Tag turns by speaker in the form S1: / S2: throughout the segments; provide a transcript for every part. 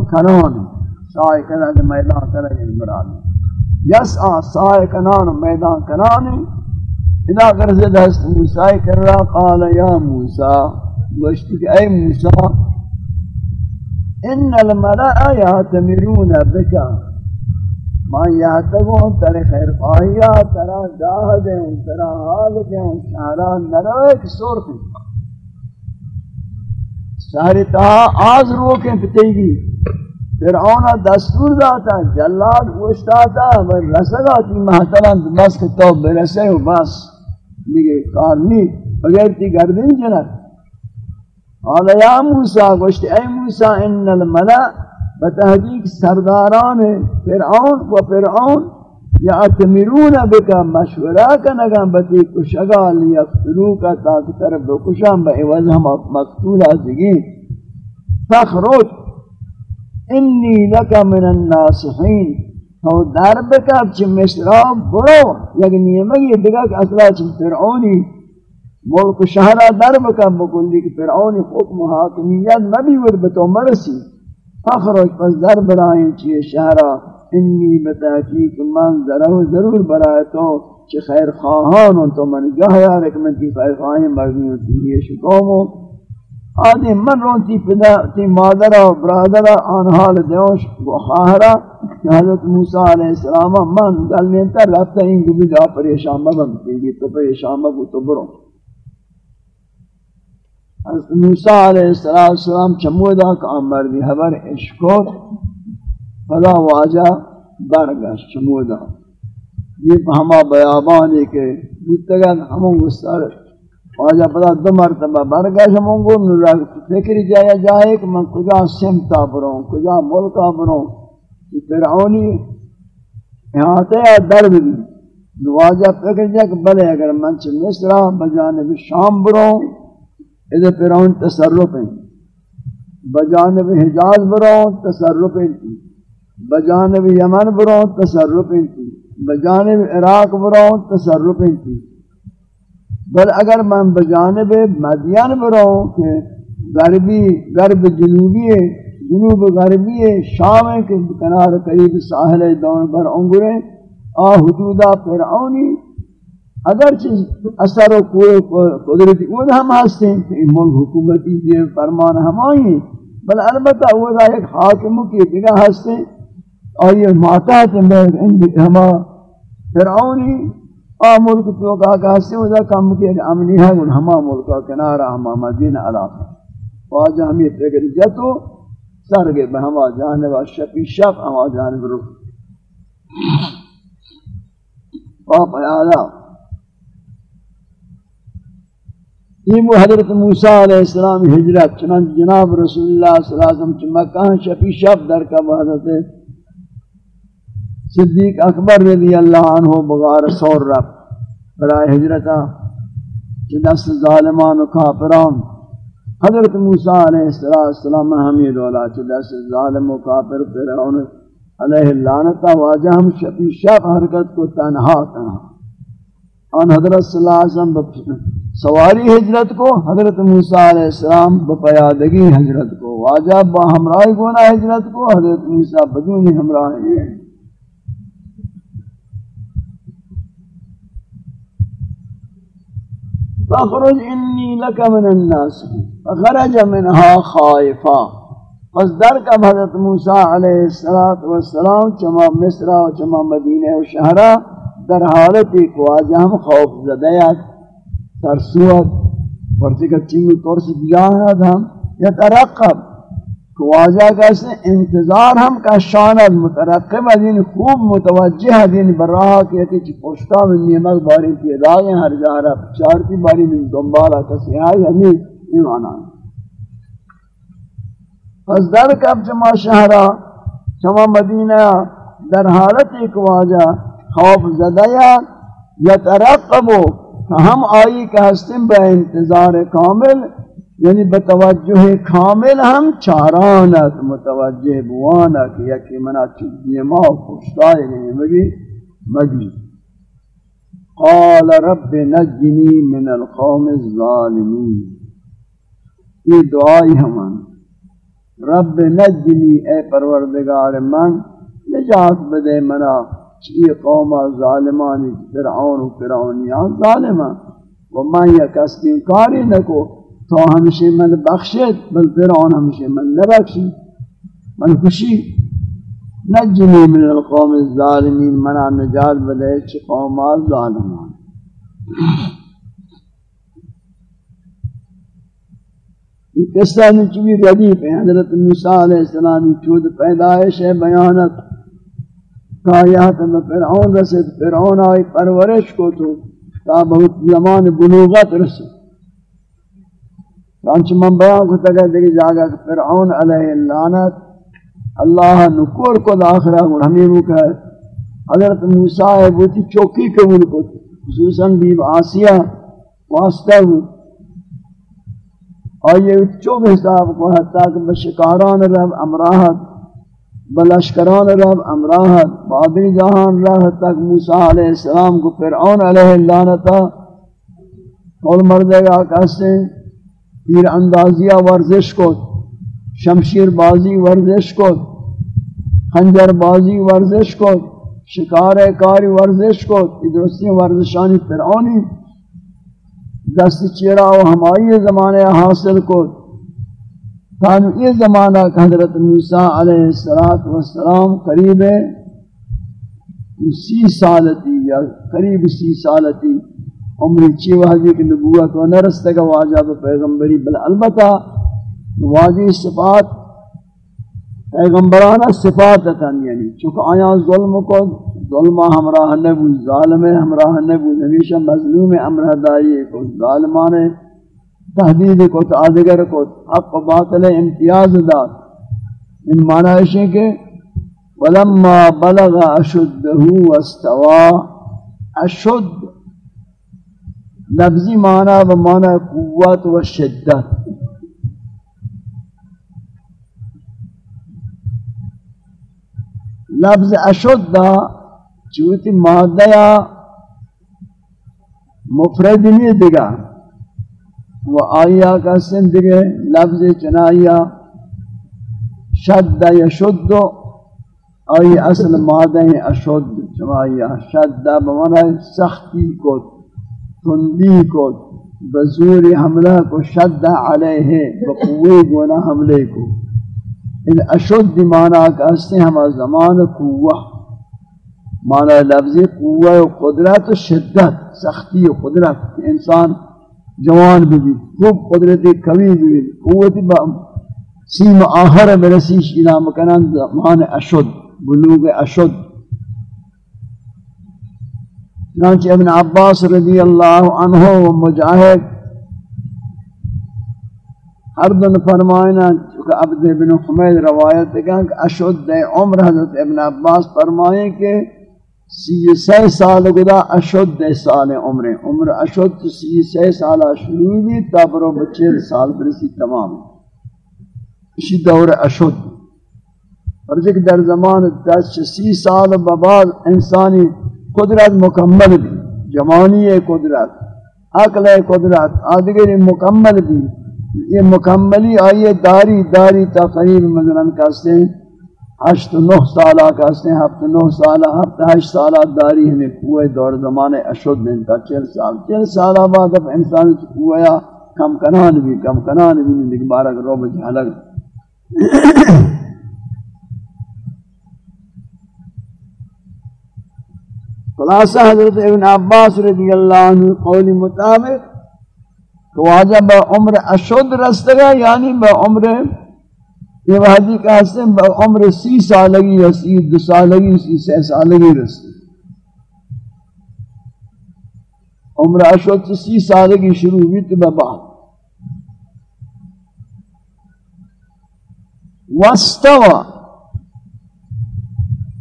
S1: کنان سائے کنان میدان کنان یعنی مراد۔ یس آ، سائے کنان میدان کنان۔ اذا غرزد هست موسیٰ کر رہا قال یا موسیٰ۔ گوشتی کہ اے موسیٰ، ان الملأ یاتمرون بکا ما یاتگون تر خیر خواہیا ترا جاہ دیں ترا حال دیں شہرہ نروک سورت شہر تا آز روکیں پتیگی۔ فرعون دستور داتا جلال اوشتاتا بر رسگاتی محترم بس کہ تو برسے ہو بس دیگه کار نہیں بغیر تی گردن جنت. قال یا موسیٰ، گوشت اے موسیٰ، ان الملأ بتحقیق سرداران فرعون و فرعون یعتمرون بکا مشورہ کنگا بتی کشگا لیفترو کا تاک طرف بکشان با عوض ہم مقتول آزگی فخرج انی لکا من الناسحین تو در بکب چی مصرا برو. یک نیمگی دیگه که اصلا چی فرعونی ملک شهرہ در بکب بکلی که فرعونی حکم و حاکمیت نبیور بتو مرسی. اخرج پس در برائیں چی شهرہ انی بتحقیق من ضرور ضرور برای تو چی خیر خواهان تو من. جاه یارک من تی خیر خواهی مرمی و تیریه شکومو آدھی من رون تی پدا تی مادر و برادر آن حال دیوش و خواهرہ حضرت موسیٰ علیہ السلام، من گل میں تر رفتا این گوی جا پریشان مبم تیگی تو پریشان مبو تو برو۔ حضرت موسیٰ علیہ السلام چمودا کا مردی حبر عشقوت فدا واجہ برگش چمودا یہ ہما بیابانی کے بودتگن ہمون گستر واجہ پدا دو مرتبہ برگش ہمون گو فکری جایا جائے کہ من کجا سمتا بروں، کجا ملکا بروں۔ فرعونی احاطہ یا درب بھی۔ نواجہ فکر جا کہ بلے اگر من چھ مصرہ بجانب شام بروں۔ ادھے فرعون تصرف ہیں۔ بجانب حجاز بروں، تصرف ہیں۔ بجانب یمن بروں، تصرف ہیں۔ بجانب عراق بروں، تصرف ہیں۔ بل اگر من بجانب مدین بروں کہ غربی، غرب جنوبی ہے، جنوب غربی شام کے کنار قریب ساحل دور پر انگرے آ حدودہ فرعونی اگر چیز اثر و کوئے قدرتی وہ ہم ہستے ہیں کہ ملک حکومتی دیر فرمان ہم آئیں بل البتہ وہ ایک حاکم کی دیگہ ہستے اور یہ ماتحت ہما فرعونی آ ملک تو کہا کہ ہستے وہ کم کی امنی ہے، ان ہما ملک کنارہ، ہما مدینہ، علاقہ۔ واجہ ہم یہ فکر جتو سر گئے بہما جانب شفی شف ہما جانب رو باپ ایالا یہ حضرت موسیٰ علیہ السلام ہجرت، چنانچہ جناب رسول اللہ صلی اللہ علیہ وسلم چھ مکہ شفی شف در کا حضرت صدیق اکبر رضی اللہ عنہ بغار سور رب برای ہجرتا چھ دست ظالمان و کافران۔ حضرت موسیٰ علیہ السلام ہمیں دولا چلا سے ظالم و کافر فرعون علیہ اللعنتا واجہ، ہم شفی شف حرکت کو تنہا تنہا۔ ان حضرت صلی اللہ علیہ وسلم سواری حجرت کو، حضرت موسیٰ علیہ السلام بپیادگی حجرت کو۔ واجہ با ہمراہی گونا حجرت کو، حضرت موسیٰ بدون ہمراہی فخرج انی لک من الناس. فخرج منها خائفا. پس در کا حضرت موسیٰ علیہ الصلات والسلام، چما مصر و چما مدینہ و شہرہ در حالت ایک واجہ ہم خوف زدیت ترسوت پرچہ چیمی چنگ طور سے دیا ہے ہم یترقب کہ واجہ کیسے انتظار ہم کا شانت مترقب دین خوب متوجہ دین براہ کہتے چی پوشتا من نیمک باری کی ادائیں ہر جا رہا چارتی باری من دنبالا کسی آئی ہمیں ایمانا پس در کب جمع شہرہ جمع مدینہ در حالت ایک واجہ خوف زدیا یترقبو ہم آئی کہ ہستم بے انتظار کامل یعنی بتوجہ کامل ہم چارانت متوجہ بوانا یکی منا چیزی ما خوشتائی نہیں مگی مگی. قال رب نجنی من القوم الظالمین. یہ دعائی ہمان رب نجنی، اے پروردگار من، نجات بدے منا. چی قوم ظالمانی، فرعون و فرعونیان ظالمان. و من یک اسکین کاری نکو. تو ہمشی من بخشید بل فرعون ہمشی من نبخشید. من خوشی نجنی من القوم الظالمین منا نجات بدے چی قوم ظالمان. یہ قصہ نچوی ردیف ہے حضرت موسیٰ علیہ السلامی چود پیدائش ہے بیانت. کایات میں فرعون رسد فرعون آئی پرورش کو تو تا بہت زمان بلوغت رسد چانچ من بیان کو تگہ دیکھ جاگا کہ فرعون علیہ اللعنت اللہ نکور کو داخرہ اور ہمیں وہ کہ حضرت موسیٰ ہے وہ تھی چوکی قبول کو خصوصاً بیب آسیہ واسطہ ہوئی اور یہ چوب حساب کو حتیٰ کہ بشکاران رب امراحت بلشکران رب امراحت بادری جہان رب تک موسیٰ علیہ السلام کو فرعون علیہ اللانتا اور مردے گا کہستے تیر اندازیہ ورزش کو شمشیر بازی ورزش کو خنجر بازی ورزش کو شکار کاری ورزش کو یہ دوستی ورزشانی فرعونی، دست چیرا و ہمائی زمانے حاصل کو تانو یہ زمانہ حضرت موسیٰ علیہ السلام قریب سی سالتی یا قریب سی سالتی عمر چی وحدی کی نبوت و نرستے کا واجب پیغمبری، بل البتہ واجی صفات پیغمبرانہ صفات تن یعنی چونکہ آیا ظلم کو ظلم ہمراہ نبو ظالم ہمراہ نبو ہمیشہ مظلوم امرہ دائی کو ظالمان تحدید کو، تعدگر کو، حق و باطل امتیاز دا۔ ان معنی ہے کہ ولما بلغ اشدہ واستوا، اشد لفظی معنی و معنی قوت و شدت. لفظ اشد چوتی مادہ یا مفرد نہیں دیگا وہ آیا کا سن دیگے لفظ چنائیا شد یا شد آئی اصل مادہ اشد چنائیا شد بمانا سختی کو تندی کو بزور حملہ کو شد علیہ بقوی گونا حملے کو۔ ان اشد معنی کا اسے ہم زمان قوہ۔ معنی لفظی قوہ و قدرت و شدت، سختی و قدرت۔ انسان جوان بھی خوب قدرتی قوی بھی قوتی با سیم آخر برسیش الى مکنان معنی اشد، بلوغ اشد۔ چنانچہ ابن عباس رضی اللہ عنہ و مجاہد ہر دن فرمائنا، چونکہ عبد ابن حمید روایت کہ اشد عمر حضرت ابن عباس فرمائیں کہ سی سی سال گدا اشد سال عمر عمر اشد سی سی سال شروع بھی تا برو بچے سال برسی تمام۔ اسی دور اشد۔ اور جک در زمان دس سی سال بعد انسانی قدرت مکمل بھی جوانی قدرت، عقل قدرت، آدگر مکمل بھی یہ مکملی آئیے داری داری تقریب مثلا کہتے ہیں. ہشت نو سالہ کہتے ہیں، ہفت نو سالہ، ہفت ہشت سالہ داری ہمیں کوئے دور زمانے اشد دن کا چل سال. چل سالہ بعد اب انسان کویا کم کنان بھی، کم کنان بھی نہیں لیکن بارہ رو بجھا لگ خلاصہ حضرت ابن عباس رضی اللہ عنہ قول مطابق تو واجہ با عمر اشد رستگا یعنی با عمر یہ وحدی کا حسن با عمر سی سالگی یا سی دو سالگی، سی سی سالگی رستے عمر اشد سی سالگی شروع ہوئی تو بعد۔ واستوى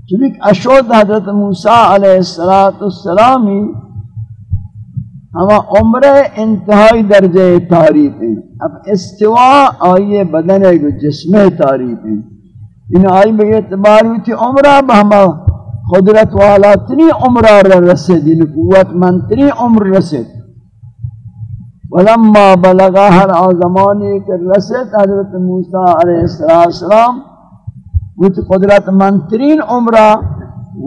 S1: چونکہ اشد حضرت موسیٰ علیہ السلام ہما عمر انتہائی درجہ تعریف ہیں۔ اب استواء آئیے بدن ہے جسم تعریف ہیں۔ ان آئی بے اعتبار ہوئی تھی عمرہ بہما قدرت والا تنی عمرہ رسد ان یعنی قوت من تنی عمر رسد ولما بلغا ہر آزمانی کے رسد حضرت موسیٰ علیہ السلام وہ قدرت منترین عمرہ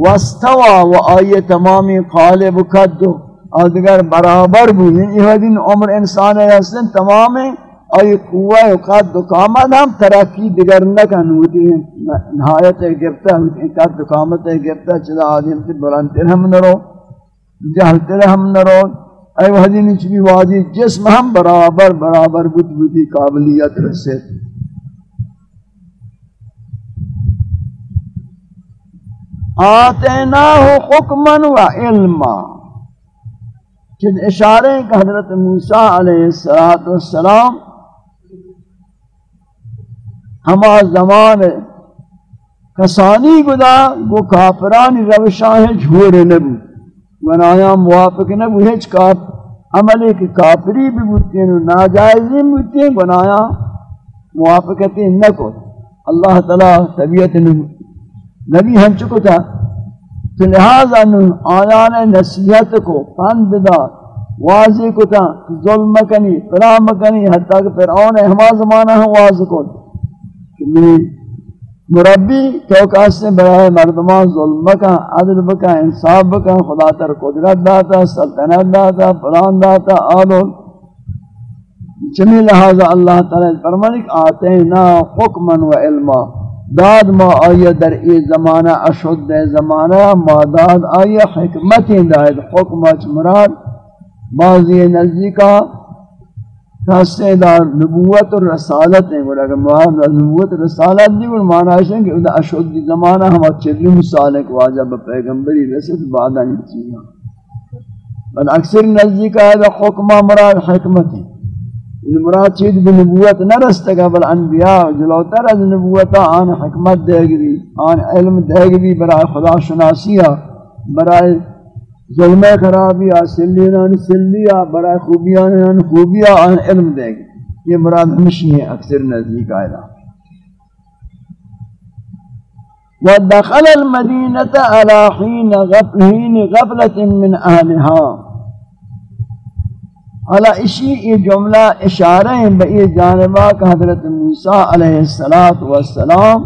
S1: وستوا و آئی تمامی قالب کدو آدگر برابر بود. یعنی یہ دن عمر انسان ہے تمام آئی قوہ و قد و قامت ہم ترقی دیگر نکن. ہوتی ہیں نہایت گرتا ہوتی ہیں قد و قامت گرتا چلا آدم تی بلندر ہم نرو جہلتر ہم نرو. اے وہ دن چلی واجی جسم ہم برابر برابر بود بودی قابلیت رسے آتیناہ حکما و علما چند اشارے کہ حضرت موسیٰ علیہ السلام ہما زمان کسانی گدا وہ کافرانی روشاہ جھوڑ نبو۔ ونایا موافق نبو، ہیچ کاف عملی کی کافری بھی بوتی ہیں ناجائزی بوتی ہیں ونایا موافقتی نکو اللہ تعالی طبیعت نبو۔ نبی ہم چکو تھا تو لہذا آیان نصیحت کو پند دا، واضح کو تھا ظلم کنی فرام کنی، حتیٰ کہ فرعون ہما زمانہ ہم واضح کو مربی تو کاسے برائے مردمان ظلم کا عدل بکا، انصاف بکا، خدا تر قدرت داتا، سلطنت داتا فلان داتا آلو چمی لہذا اللہ تعالی فرمانک آتے نا حکما و علما۔ داد ما آیا در ای زمانہ، اشد زمانہ، ما داد آیا حکمت داد، حکمت مراد بعضی نزدیکا کہستے دار نبوت اور رسالت ہیں بڑا کہ مراد نبوت رسالت دی اور معنی ہے کہ اشد زمانہ ہم چلی مثال ایک واجب پیغمبری رسد بعد ان چیزاں۔ بل اکثر نزدیکا ہے حکمہ مراد حکمت ہے مراد چیز بنبوت نرسته بل انبیاء جلوتر از نبوت آن حکمت دے گی آن علم دے گی برای خدا شناسیہ برای ظلم خرابیہ سلیان سلیہ برای خوبیان خوبیہ آن علم دے گی یہ مراد ہمشی ہے اکثر نزدیک آئے ودخل المدينة على حين غفلة من أهلها حالا اسی یہ جملہ اشارہ ہیں بئی جانبہ کہ حضرت موسیٰ علیہ السلام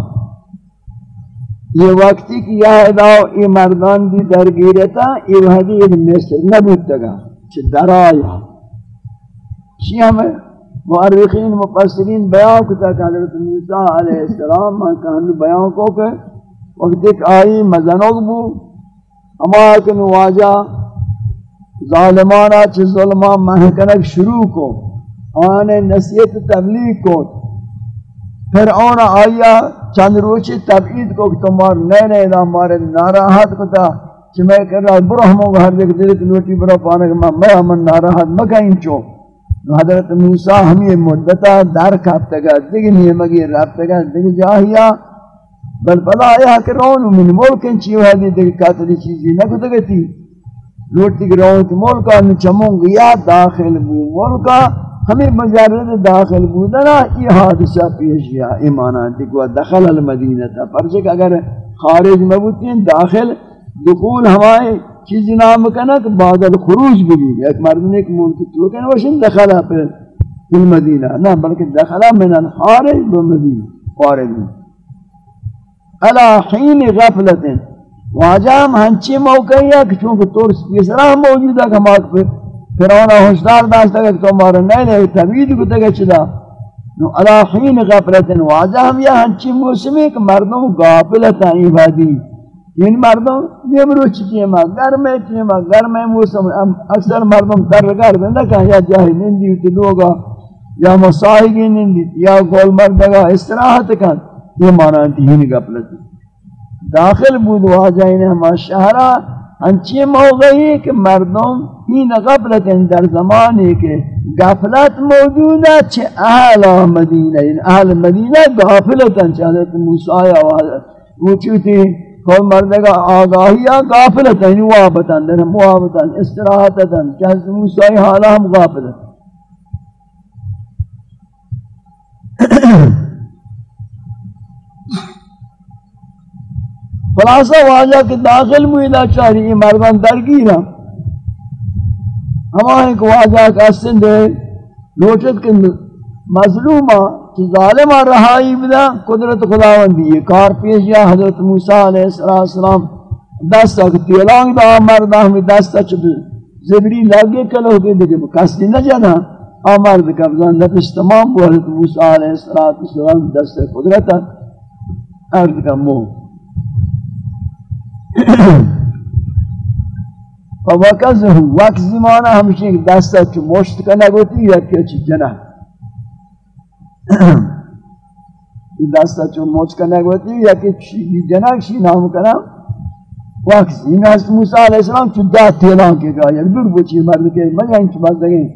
S1: یہ وقتی کی یہ اداؤ یہ مردان دی درگیرتا یہ حدیث مصر نبوتا گا چھ درایا چھ ہمیں معرخین مفسرین بیان کتا کہ حضرت موسیٰ علیہ السلام میں کہنے بیان کو کہ وقت ایک آئی مزنوگ بو ہما کہ نواجہ ظالمانا چھ ظلمہ محکنک شروع کو، آنے نصیت تبلیغ کو۔ پھر آنا آیا، چند روچی تبعید کو کہ تمہار نئے نئے دا ہمارے ناراحت کو تا چھ میں کہہ رہا برو ہموں گا ہر دیکھ دلت لوٹی برو پانے کہ میں میں ہمیں ناراحت مکہیں چو۔ حضرت موسیٰ ہمیں مدتا در کھاپتا گا دیکھ نہیں مگی رابتا گا دیکھ جاہیا۔ بل بلا آیا کہ رون من ملکن چیو ہے دیکھ کاتلی چیزی نہ کتا گتی لوٹی گراؤں ملکا نچموں گیا داخل بو ملکا ہمیں مجرد داخل بودنا یہ حادثہ پیش گیا ایمانا دیکھوا دخل المدینہ تھا پرچک اگر خارج مبوتی ہیں، داخل دخول ہمائے، چیز نام کنک، بعد الخروج بھی ایک مردن ایک ملک تو کہنا وشن دخلہ پر المدینہ۔ نہ، بلکہ دخلہ من الخارج بمدینہ، خارج۔ علا حین غفلتیں واجہ ہم ہنچی موقعی ہے کہ چونکہ طور تیسرا موجود ہے کہ ہمارے پر فیرونا ہوشدار داشتا کہ تو تمہارا نہیں نہیں تبید کو تگہ چدا نو علا علاقین غفلت واجہ ہم یہ ہنچی موسمی کہ مردوں غافلتا عبادی ان مردوں نیمرو چکی ہیں گھر میں چکی ہیں گھر میں موسم اکثر مردوں کر رگار دیں کہ یا جاہی نندی ہوتی لوگا یا مساہگی نندی، یا گول مردگا استراحت کن. یہ مانا دین غفلت ہے داخل بود واجہین ہما شہرہ انچی موقعی کہ مردم ہین غفلت در زمانی کے غفلت موجود ہے چھے اہل مدینہ یعنی اہل مدینہ غافلت انچی حضرت موسیٰ وہ چوتی کوئی مردگا آگاہیا غافلت یعنی وابتاً در موابتاً استراحتاً کہ حضرت موسیٰ حالا ہم غافلت خلاصہ واجہ کہ داخل مویدہ چاہیے مردان درگیر ہم ہمارے کو واجہ کا سندھ لوٹت کے مظلومہ کہ ظالمہ رہائی بدا قدرت خداوندی یہ کار پیش یا حضرت موسیٰ علیہ السلام دستا کہ تیلانگ دا مردہ ہمیں دستا چپ زبری لگے کلو کے دیکھے کسی نہ جانا۔ آمرد قبضان نفس تمام بو حضرت موسیٰ علیہ السلام دست قدرت ارد کا مو فوقزه وقت زمانہ ہمشہ ایک دستا چو مشت کا نگوتی یا کچھ جنہ دستا چون موچ کنک ہوتی یا کہ جنک شی نام کنا وقت این است موسی علیہ السلام چون دا تیلان کے گا یا بر بچی مرد کے مجھا انچ بات دگیں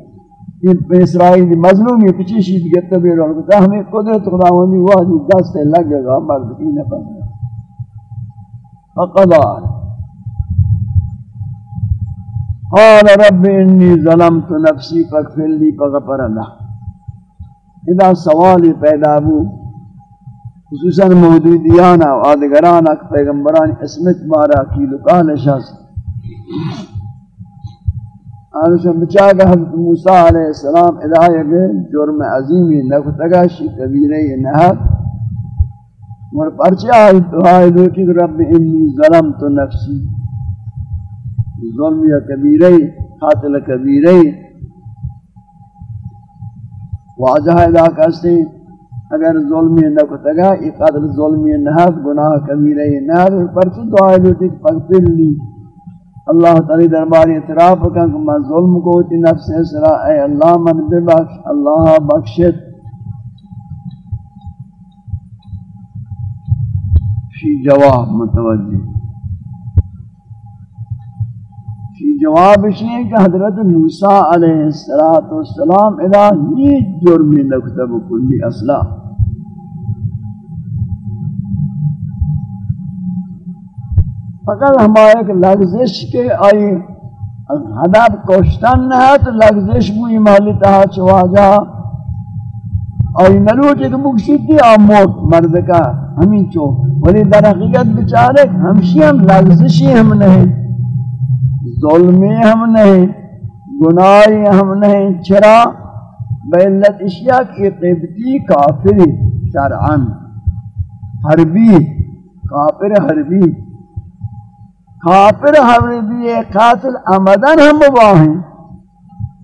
S1: یہ بے اسرائیل مظلوم یہ پچی شید گرتا بے رہا ہمیں قدرت خداوندی واجی دست لگ گا مرد کی نفس فقضا قال رب انی ظلمت نفسی فاغفر لی فغفر اللہ اذا سوالی پیدا ہو، خصوصا موجودیانا و آدگرانا پیغمبران اسمت مارا کی لکان شخص آنشا بچاگا حضرت موسیٰ علیہ السلام ادھائے گئے، جرم عظیمی نکتگا شی کبیرے نہت مر پرچے آئی دعائی دوٹی رب انی ظلمت نفسی ظلم یا کبیرے قاتل کبیرے واجہ ادا کرتے اگر ظلمی نہ کو تگا یہ قدر ظلمی نہ گناہ کبیرہ نہ پر تو دعا لوٹی پغفر لی اللہ تعالی دربار اعتراف کا کہ میں ظلم کو تی نفس اسرا اے اللہ من بخش اللہ بخشت شی جواب متوجہ۔ جواب ہے کہ حضرت موسیٰ علیہ السلام ادا یہ جرم نکتب کلی اصلا۔ فقط ہمارے ایک لغزش کے آئی حدب کوشتن نہ ہے تو لغزش بوئی محلی تہا چواجا آئی نلوٹ ایک مکشیتی آموت مرد کا ہمیں چو ولی در حقیقت بچارے ہمشی ہم لغزشی ہم نہیں، ظلمی ہم نہیں، گناہی ہم نہیں، چرا بیلت اشیاء کی قبطی کافری شرعن حربی، کافر حربی۔ کافر حربی قاتل امدن ہم مباہیں،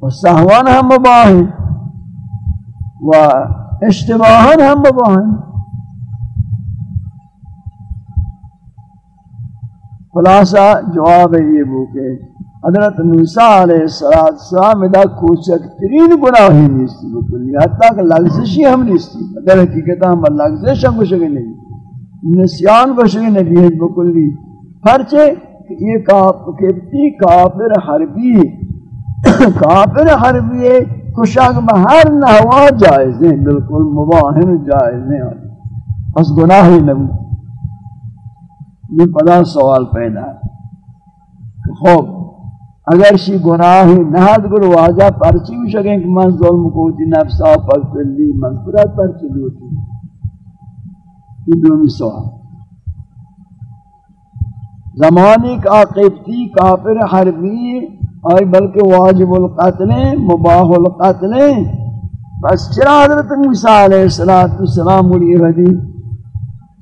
S1: و سہوان ہم مباہیں، و اشتباہن ہم مباہیں خلاصہ جواب ہے یہ بو کہ حضرت موسیٰ علیہ السلام دا کوچک ترین گناہی نیستی بکلی حتیٰ کہ لغزشی ہم نیستی در حقیقت ہم لغزش ہم کچھ نہیں۔ نسیان کچھ نہیں بکلی پرچے یہ کافر حربی کافر حربی ہے کشک بہر نحوا جائز ہیں، بالکل مباہن جائز ہیں۔ اس گناہی نبی یہ پدا سوال پیدا ہے۔ کہ خوب، اگر شی گناہی نہاد گر واجہ پرچی بھی شکیں کہ من ظلم کو تی نفسا پر کلی منفرت پرچی لوٹی۔ یہ دومی سوال۔ زمانی کا قبطی کافر حربی آئی، بلکہ واجب القتل، مباح القتل۔ بس چرا حضرت موسیٰ علیہ السلام علیہ حدیث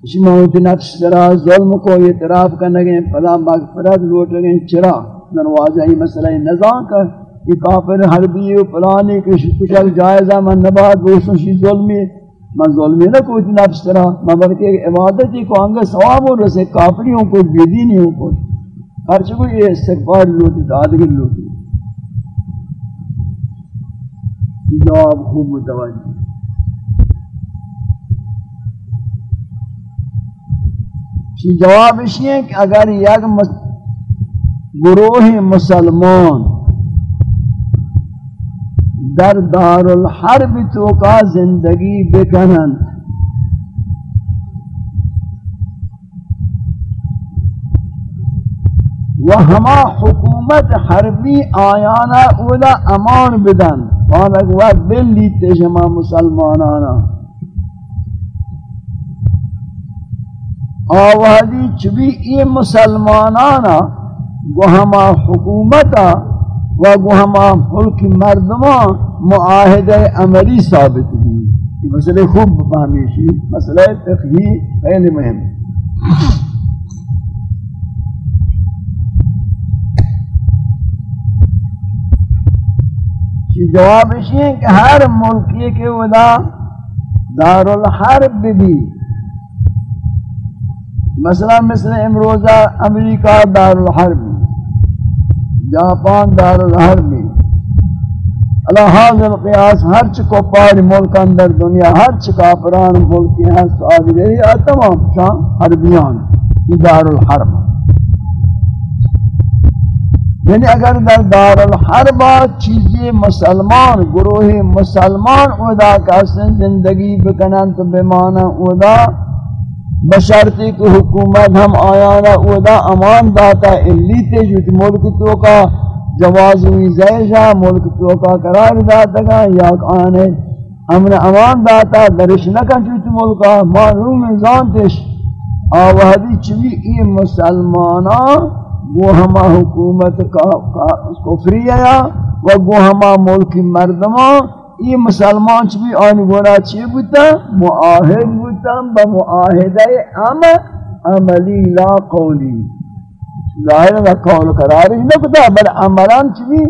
S1: اس موت نفس درا ظلم کو اعتراف کرنے گئے فلا مغفرت لوٹ گئے، چرا۔ نروازہ ہی مسئلہ نظام کا کہ کافر حربی و پلانی کچھ کچھ جائزہ من نباد گوشن شی ظلمی۔ من ظلمی نہ کوئی نفس درا من بلکہ عبادت ہی کو آنگا ثواب ہو رسے کافریوں کو بیدینیوں کو ہر چکو یہ استقبال لوٹی دادگر لوٹی جواب خوب متوجہ۔ چی جواب اسی ہے کہ اگر یک گروہ مسلمان در دار الحرب تو کا زندگی بکنن و ہما حکومت حربی آیانا اولا امان بدن. وانک وقت بلی تجمع مسلمانانا. آوازی چبی ای مسلمانانا، گو ہما حکومتا و گو ہما ملک مردمان معاہدہ عملی ثابت بھی. مسئلہ خوب فہمیشی مسئلہ فقہی خیلی مهم جواب اسی ہے کہ ہر ملکی کے ودا دار الحرب بھی۔ مثلا مثل امروزہ امریکہ دار الحرب جاپان دار الحرب اللہ حاضر قیاس ہر چکو پار ملک اندر دنیا، ہر چکا پران ملکی ہیں سعادی گئی تمام شان حربیان دار الحرب یعنی اگر در دار الحرب چیزی مسلمان، گروہ مسلمان ادا کا زندگی بکنن تو بمانا ادا بشرطی کہ حکومت ہم آیانا ادا امان داتا اللی تے ملک تو کا جواز ہوئی زیشا ملک تو کا قرار داتا گا یا آنے امن امان داتا، درش نکن چوت ملکا، معلوم زانتش آوہدی چوی ای مسلمانان وہ ہما حکومت کفری ہے و وہ ہما ملک مردمہ، یہ مسلمان چھ بھی آنی گونا چی بوتا، معاہد بوتا، بمعاہدہ ام عملی لا قولی۔ ظاہر ہے قول قرار قراری نکتا بل عملان چھ بھی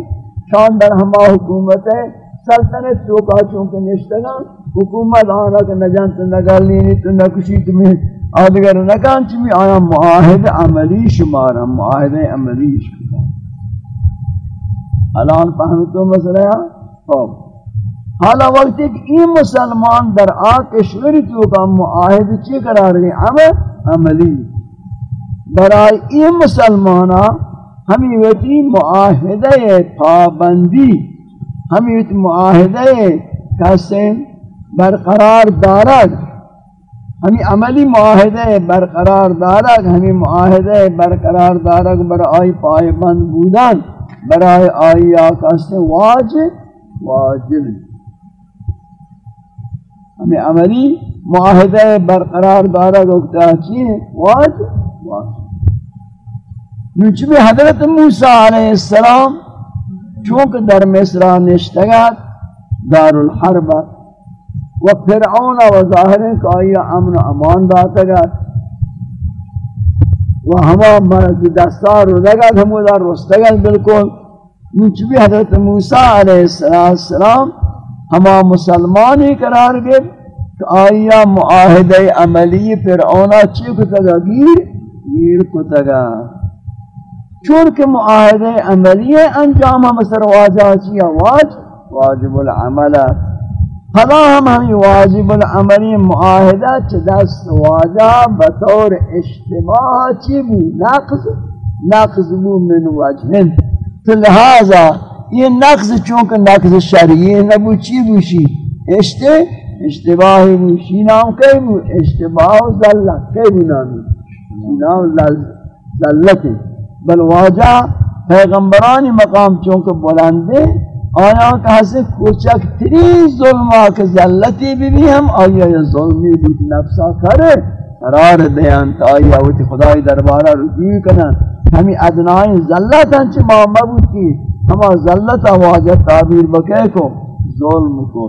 S1: شان در ہما حکومت ہے۔ سلطنت تو کا چونکہ نشتگا حکومت آنا کہ نجانت نگل لینی تو نکشی تمہیں آدگر نکان چمی آیا معاہد عملی شمارا معاہد عملی شمارا الان فهمتو مسئلہ ہے؟ خوب حالا وقت ایک این مسلمان در آکشوری تو کا معاہد چی قرار گئی عمل عملی۔ برای این مسلمانا ہمیں ویتی معاہدہ پابندی، ہمیں ویتی معاہدہ کسے برقرار دارد۔ ہمیں عملی معاہدے برقرار دارک ہمیں معاہدے برقرار دارک برای پائے بند بودن برای آئی آقا واجب واجب. ہمیں عملی معاہدے برقرار دارک اکتا چیئے واجب واجب. نوچہ حضرت موسیٰ علیہ السلام چونکہ در مصرہ نشتگت دار الحربت و فرعون و ظاہر ہے کہ آیا امن و امان داتا گا۔ و ہما مرد دستار رو لگا ہمو دار رستگا بالکل۔ نوچ بھی حضرت موسیٰ علیہ السلام ہما مسلمانی قرار گئے کہ آیا معاہدہ عملی فرعونہ چی کتگا گیر گیر کتگا چونکہ معاہدہ عملی انجام ہم سر واجہ چی واجب واجب العملات فلا ہم ہمیں واجب العملی معاہدہ چھ دست واجہ بطور اشتباہ چی بو، نقض نقض بو من وجہن لہذا یہ نقض چونکہ نقض شرعی نبو چی بو شی اشتے، اشتباہی بو شی نام کئی بو اشتباہ ذلت کئی بو نامی۔ نام ذلت بل واجہ، پیغمبرانی مقام چونکہ بلندے آیا کہ ہسے کوچک تری ظلمہ کے ذلتی بھی بھی ہم آیا یا ظلمی بھی نفسا کرے قرار دیان تا آیا ہوتی خدای دربارہ رجوع کنا ہمیں ادنائی ذلت ہنچ ماما بودتی ہما ذلت واجہ تعبیر بکے کو. ظلم کو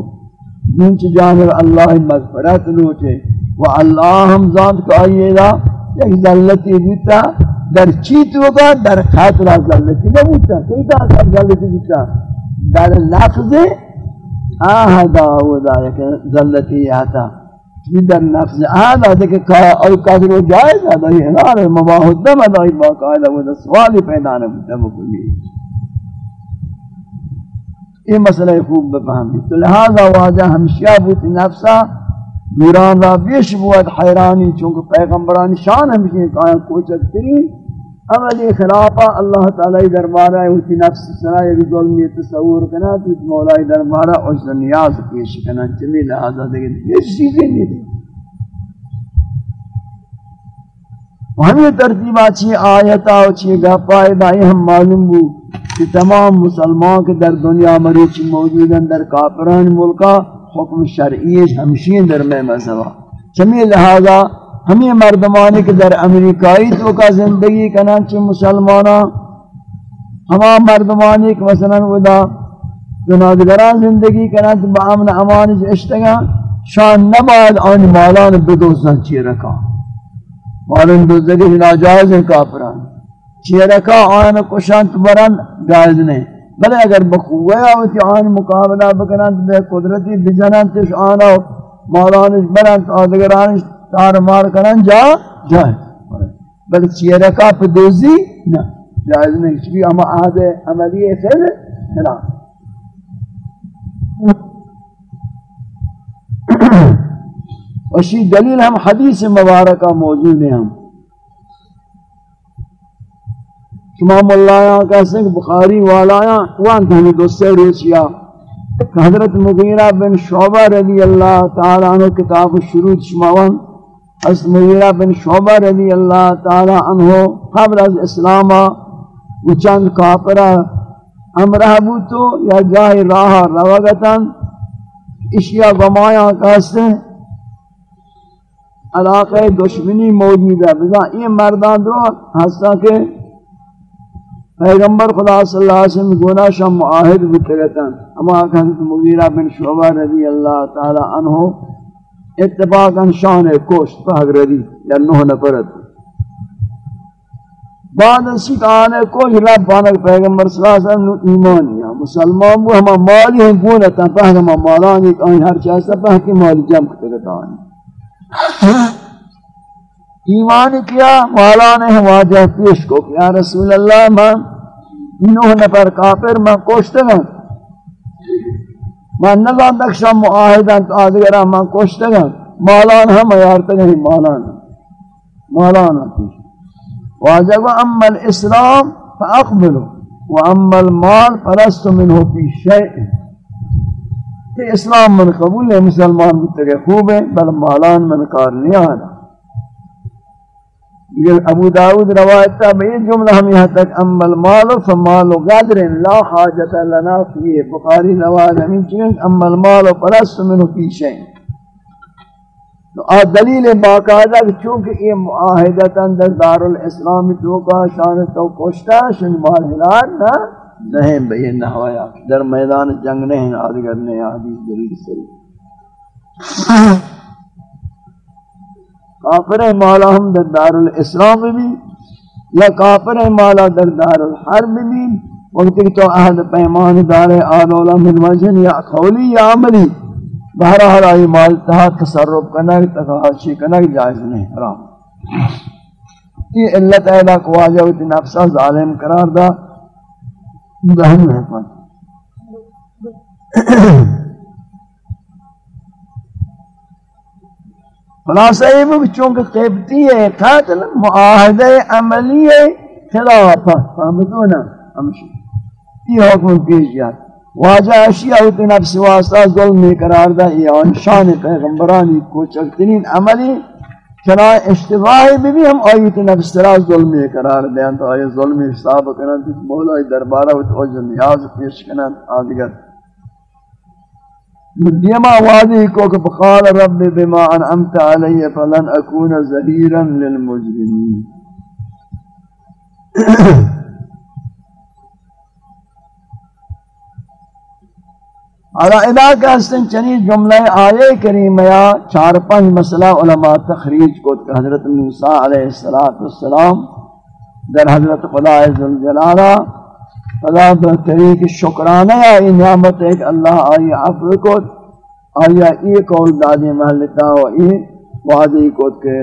S1: جنچ جانب اللہ مغفرت لوٹے و اللہ ہم ذات کو آئیے دا ایک ذلتی بیتا. در چیت ہوگا در خاطرہ ذلتی نبوتا کئی تا ذلتی بیتا؟ در لفظ آہدا ودا یک ذلتی آتا. یہ در لفظ آہدا دیکھ اوی کافر و جائز آتا یہ انار مباہ الدم آتا یہ باقاعدہ ودا سوالی پیدا نبتا بکلی یہ مسئلہ خوب بفہمی تو لہذا واجہ ہمشیہ بوتی نفسا نوران را بیش بود، حیرانی چونکہ پیغمبران شان ہمشی کہاں کوچک ترین عملی خلافہ، اللہ تعالی دربارہ ہوتی نفس سرا ایک ظلمی تصور کنا، تو مولا دربارہ اس نیاز پیش کنا چمی لہذا دیکھیں یہ چیزیں نہیں دی ہمیں ترتیبہ چی آیتا و چی گپائی دائی ہم معلوم ہو کہ تمام مسلمان کے در دنیا مریچ موجود ہیں، در کافران ملکا حکم شرعی ہمشین در میں مذہبہ چمی لہذا ہمیں مردمانی کے در امریکائی تو کا زندگی کنن چھ مسلمانا ہما مردمانی کے مثلا ودا گناہگران زندگی کنند با امن امان اشتگا شان نباید آن مالان بدوزن چی رکا مالان دوزگی ناجائز ہیں کافران چی رکا آن کشانت برن جائز نہیں۔ بلے اگر بخوہ ہوتی آن مقابلہ بکنند بے قدرتی بجنند تش آنا مالان برن آدگران تار مار کنند جا؟ جائز بلے چی رکا پہ دوزی نا. جائز نہیں چکی اما آدھ عملی خیل خلاف وشی دلیل ہم حدیث مبارکہ موجود ہیں ہم. امام اللہ کہتے ہیں بخاری والا وہاں ہمیں دوسرے ریسیا حضرت مغیرہ بن شعبہ رضی اللہ تعالی عنہ کتاب شروط شماوان. حضرت مغیرہ بن شعبہ رضی اللہ تعالی عنہ قبل از اسلامہ، وہ چند کافرہ، امرہ بوتو یا جاہی راہ روگتاً اشیاء گمایا کہتے ہیں علاقہ دشمنی موجود ہے۔ بزا یہ مردان دو حسا کہ پیغمبر خدا صلی اللہ علیہ وسلم گناہ شاہ معاہد بکرتا اما حضرت مغیرہ بن شعبہ رضی اللہ تعالی عنہ اتفاقا شان کوشت پہگ رضی یا یعنی نوہ نفرت بعد اسی کہانے کوئی رب بانک پیغمبر صلی اللہ علیہ وسلم ایمانی ہے۔ مسلمان وہ ہما مالی ہم گونتا پہن ہما مالان ایک آئین، ہر چاہتا پہن کی مالی جمع کرتا آئین۔ ایمان کیا، مالان ہم واجہ پیش کو یا رسول اللہ، میں نوہ نفر کافر، میں کوشتے گا میں نظام دکشا معاہدان تو آدھگرہ میں کوشتے گا مالان ہم یارتے گا مالان. مالان پیش واجب، اما الاسلام فاقبلوا واما المال فلست منه في شيء کہ اسلام من قبول ہے، مسلمان بھی خوب ہے، بل مالان من کار نہیں آنا یہ ابو داود روایت تھا یہ جملہ ہم یہاں تک، اما المال فمال غدر لا حاجت لنا فيه بخاری روایت ہمیں چیز اما المال فلست منه في شيء آ دلیل باقاعدہ کہ چونکہ یہ معاہدت اندر دار الاسلام تو کا شان تو کوشتا شن مال ہلال نہ نہیں بھئی نہوایا۔ در میدان جنگ نہیں، آدگر نے حدیث دلیل سے کافر مالا ہم در دار الاسلام بھی، یا کافر مالا در دار الحرب بھی وقت تو عہد پیمان دار آل علم الوجن یا قولی یا عملی، بہرحال آئی مال تحت تصرف کرنا تقاشی کرنا جائز نہیں، حرام۔ یہ علت اہلا کو آجا ہوتی، نفسہ ظالم قرار دا، دہن ہے خلاصہ یہ بھی چونکہ قیبتی ہے قاتل معاہدہ عملی ہے خلافہ فهمتونا ہمشی۔ یہ حکم پیش جاتا واجہ اشیاء ہوتی نفس واسطہ ظلم قرار دا یہ ان شان پیغمبرانی کو چکتنین عملی چنا اشتباہی بھی بھی ہم آیت نفس ترا ظلم قرار دیں تو آیت ظلم حساب کرن مولا دربارہ و تو نیاز پیش کرن آدگر دیما وادی کو کہ بخال رب بما انعمت علی فلن اکون ظہیرا للمجرمین ادا ادا کا حسن چنی جملہ آیے کریم چار پانچ مسئلہ علماء تخریج کو حضرت موسیٰ علیہ السلام در حضرت خدا عزالجلالہ فلا بطریق شکرانہ ای نعمت ایک اللہ آئی عفو کو آیا ای قول دادی محلتا و ای وعدی کو کہ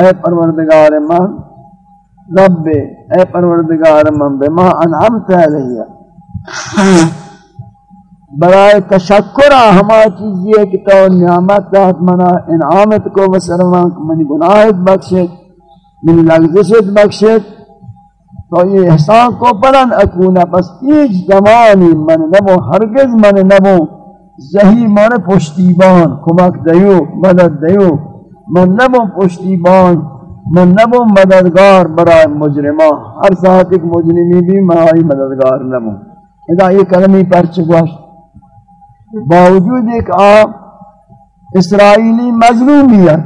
S1: اے پروردگار من رب اے پروردگار من بما انعمت علیہ۔ برائے تشکر ہما چیز یہ کہ تو نعمت دات منا انعامت کو بسرمان منی گناہت بخشت منی لگزشت بخشت۔ تو یہ احسان کو پلن اکونا پس ایج زمانی من نبو ہرگز من نبو زہی من پشتیبان، کمک دیو، مدد دیو۔ من نبو پشتیبان، من نبو مددگار برائے مجرمان۔ ہر ساتھ ایک مجرمی بھی مہائی مددگار نبو اذا یہ کلمی پر چکوشت باوجود ایک آپ اسرائیلی مظلوم ہے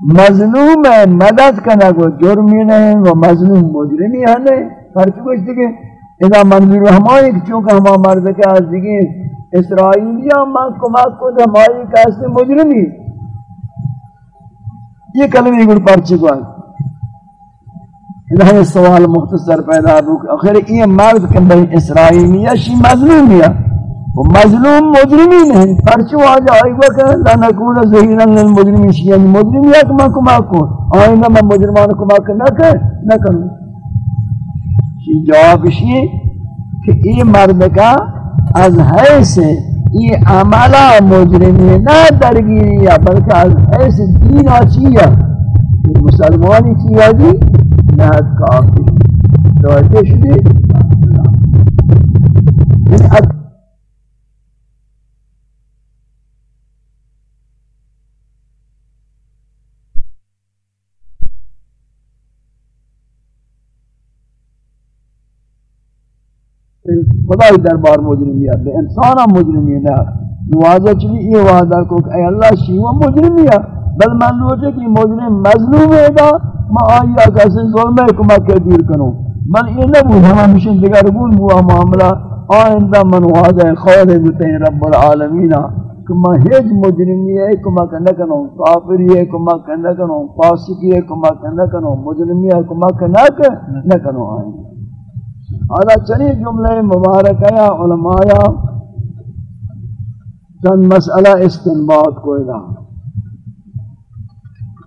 S1: مظلوم ہے، مدد کرنا کو جرمی نہیں، وہ مظلوم مجرمی ہے، نہیں۔ فرق کچھ دیکھیں اذا منظور ہماری چونکہ ہما مرد کے آج دیگی اسرائیلیہ من کمک کو ہماری کیسے مجرمی۔ یہ کلمی گل پرچی کو ہے۔ سوال مختصر پیدا ہو آخر یہ مرد کہ بھئی اسرائیلیہ شی مظلومیہ وہ مظلوم مجرمی نہیں۔ پرچو آجا آئی وقت لنکون زہیرا للمجرمی شی یعنی مجرمی ہے کہ میں کمک کو آئینہ میں مجرمان کما کمک نہ کر نہ کروں۔ شی جواب شی کہ یہ مرد کا از حیث یہ عملہ مجرمی نہ درگیری ہے بلکہ از حیث دین آچیہ مسلمانی چیئے دی نہت کافی توجہ شدی۔ یعنی خدای دربار مجرمی ہے بے انسانا مجرمی ہے نوازہ چلی، یہ وعدہ کو کہ اے اللہ شیوہ مجرمی ہے بل من لوٹے کہ مجرم مظلوم ہے دا ما آئیا کسی ظلمہ کما کے دیر کنوں۔ من یہ نہ نبود ہمیں مشن دگر بول موا معاملہ۔ آئندہ من وعدہ خود بتیں رب العالمین۔ کہ میں ہیج مجرمی ہے کما کنہ کنوں کافری ہے کما کنہ کنوں فاسقی ہے کما کنہ کنوں مجرمی ہے کما کنہ کنوں آئندہ حالا چنی جملے مبارکہ یا علماء چند مسئلہ استنباد کو ادا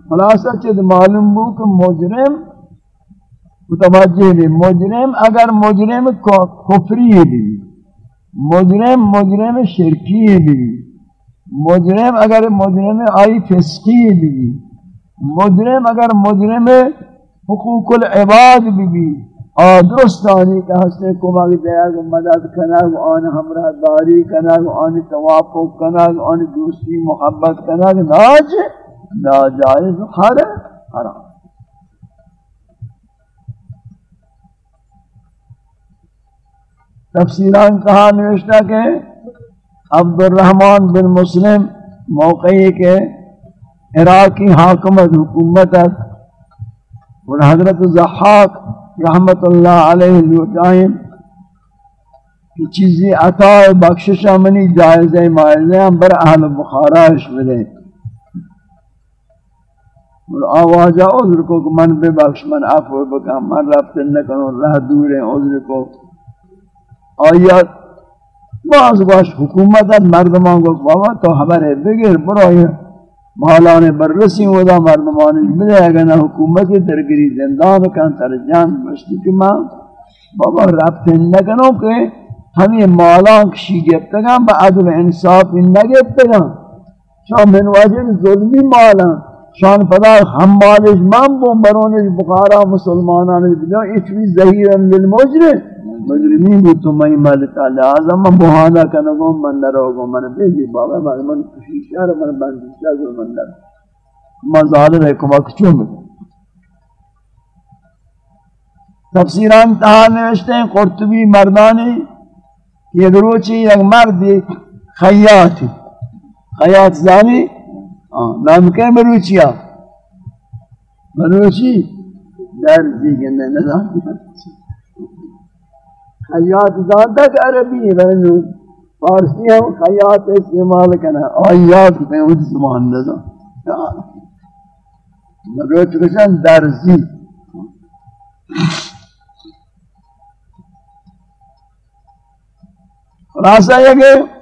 S1: خلاصہ چید معلوم بو کہ مجرم متوجہ بھی مجرم اگر مجرم کفری بھی مجرم مجرم شرکی بھی مجرم اگر مجرم آئی فسقی بھی مجرم اگر مجرم حقوق العباد بھی درست آنی کہ حسن کمک دیا کہ مدد کنگ آن ہمراہ داری کنگ آن توافق کنگ، آن دوستی، محبت کنگ. ناج ناجائز ہر حرام. تفسیران کہا نوشتہ کہ عبد الرحمن بن مسلم موقعی کے عراقی حاکمت حکومت اور حضرت زحاق رحمت اللہ علیہ لوٹائیں کہ چیزی عطا بخشش منی جائزہ مائزہ بر اہل بخارائش ملے اور آوازہ عذر کو کہ من بے بخش من عفو بکا من رفت نکنو رہ دور ہیں عذر کو۔ آیات بعض باش حکومت مردمان کو بابا تو ہمارے بگیر برای مالان بررسی ودا مردمان ملے اگر نہ حکومت درگری زندان کن تر جان مشتی کہ ماں۔ بابا ربط نکنو کہ ہمیں مالان کشی گفتا گا، با عدل انصاف نہ گفتا گا۔ شان من واجب ظلمی مالان۔ شان پدا ہم مالش من بون برونش بخارا مسلمانان بدا اچوی ظہیرن للمجرم مجرمین بھی تو میں مالتا لہذا من بہانا کنگو من نروگو من بیجی بابا، من من کشی شہر من بندی شہر من نر من ظالم ہے کما کچوں میں تفسیران تہا نوشتے ہیں قرطبی مردانی یہ دروچی یک مرد خیاط. خیاط زانی. نام جی کہ مروچی مروچی در دیگه نه نه خیات زیادہ کہ عربی ہے فارسی ہم خیات استعمال کرنا۔ آیات میں ان زمان نظر مگر چکشن درزی۔ خلاصہ یہ کہ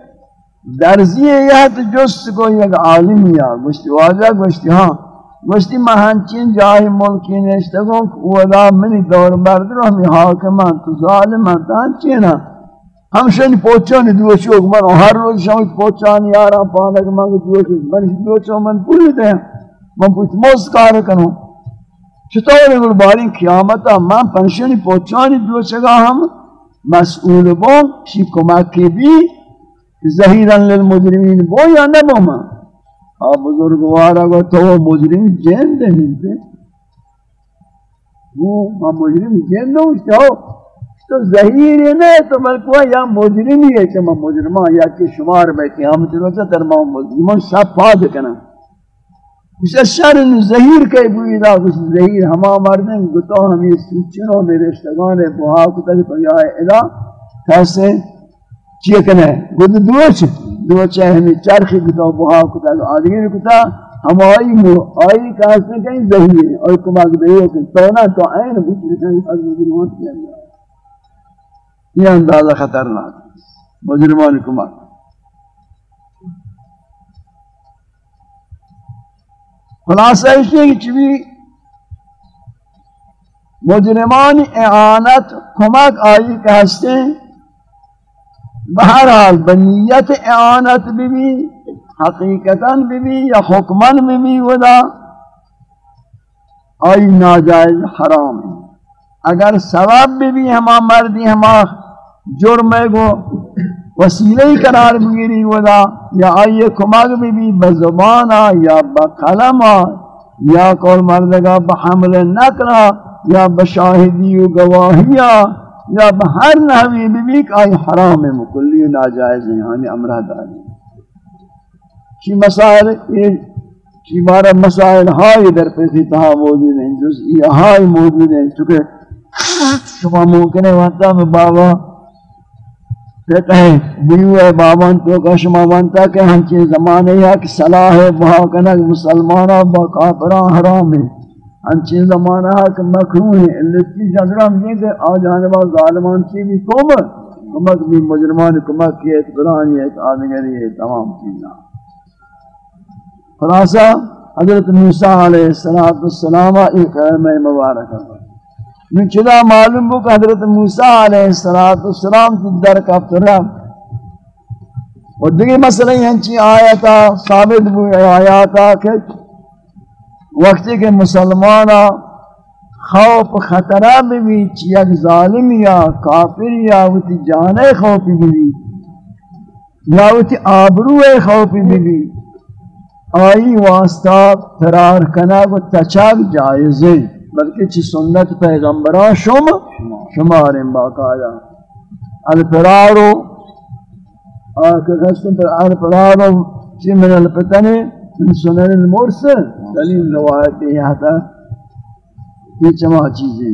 S1: درزی یه جست کو یک عالمی ها گشتی واجه گوشتی ها. گوشتی من همچین جای ملکی نشته گم که اولا منی دور برد رو همی حاکمان. تو ظالمان تا همچین ها. همشن پوچانی دوشی ہوگی من ہر روز شامی پوچانی یارا پانک من من دوشی من دوشی من پوری دیں من پوچھ موز کار کنوں چطور اگر باری پنشن من پنشنی پوچانی گا ہم مسئول بو شی کمکی بھی زہیرن للمجرمین. بو یا نبو من آپ بزرگوارا کو تو وہ مجرم جین دے نہیں جی. وہ ہم مجرم جین دو اس تو ظہیر ہے نا تو بلکہ یا مجرم ہی ہے چما مجرمان یا کہ شمار میں قیامت روزہ در ما مجرمان سب پاد کنا اسے شر زہیر کے بوئی دا کچھ زہیر ہما مردن گتا ہمیں سوچنوں میرے اشتگان بہا کتا کہ یا ادا کیسے چیئے کنے؟ گد دوچ دوچ ہے ہمیں چرخی گتا بہا کتا کہ آدھگیر کتا، ہم آئی مو، آئی کیسے کہیں زہیر اور کمک دیئے کہ تونا تو این بوچ رکھیں حضرت موت کیا یہ اندازہ خطرناک مجرمان کمک خلاصہ اس لیے کہ چوی مجرمان اعانت کمک آئی کہ ہستے بہرحال بنیت اعانت بھی بھی حقیقتا بھی بھی یا حکمن بھی بھی ودا، آئی ناجائز حرام اگر سبب بھی بھی ہما مردی ہما جرم گو، وسیلہ قرار بگیری ودا، یا آئیے کماغ میں بھی بزبانا، یا بقلما، یا کول مردگا بحمل نکرا یا بشاہدی و گواہیا۔ یا بہر نحوی بھی بھی آئی حرام مکلی و ناجائز ہیں یعنی امرہ داری چی مسائل چی بارہ مسائل ہائی در پیسی تہا موجود ہیں، جزئی ہائی موجود ہیں۔ چکہ شما ممکن ہے وقتا میں بابا فقہ دیو ہے بابان تو کا شما بانتا کہ ہنچے زمانے یا کہ صلاح ہے بہا کنک مسلمانہ با کافران حرام ہے۔ ہنچے زمانہ ہے کہ مکروح ہے اللتی جزرم یہ کہ آ جانبا ظالمان کی بھی کوم کمک بھی مجرمان، کمک کی ایت قرآن یہ آدھگری ہے تمام چیزاں۔ خلاصہ، حضرت موسیٰ علیہ السلام ایک ایم مبارک ہے۔ من چدا معلوم ہو کہ حضرت موسیٰ علیہ السلام کی در کا فرم اور دیگه مسئلہ ہی ہنچی آیتا ثابت ہوئی آیاتا کہ وقتی کہ مسلمانا خوف خطرہ بھی بھی چیک ظالم یا کافر یا وتی جانے خوف بھی بھی یا وتی آبرو خوف بھی بھی آئی واسطہ فرار کنا کو تچاک جائزے بلکہ چی سنت پیغمبران شما شماریں باقایا الفرارو آکے خستن پر الفرارو چی من الفتن من سنن المرسل دلیل روایت یہ تا یہ چما چیزیں.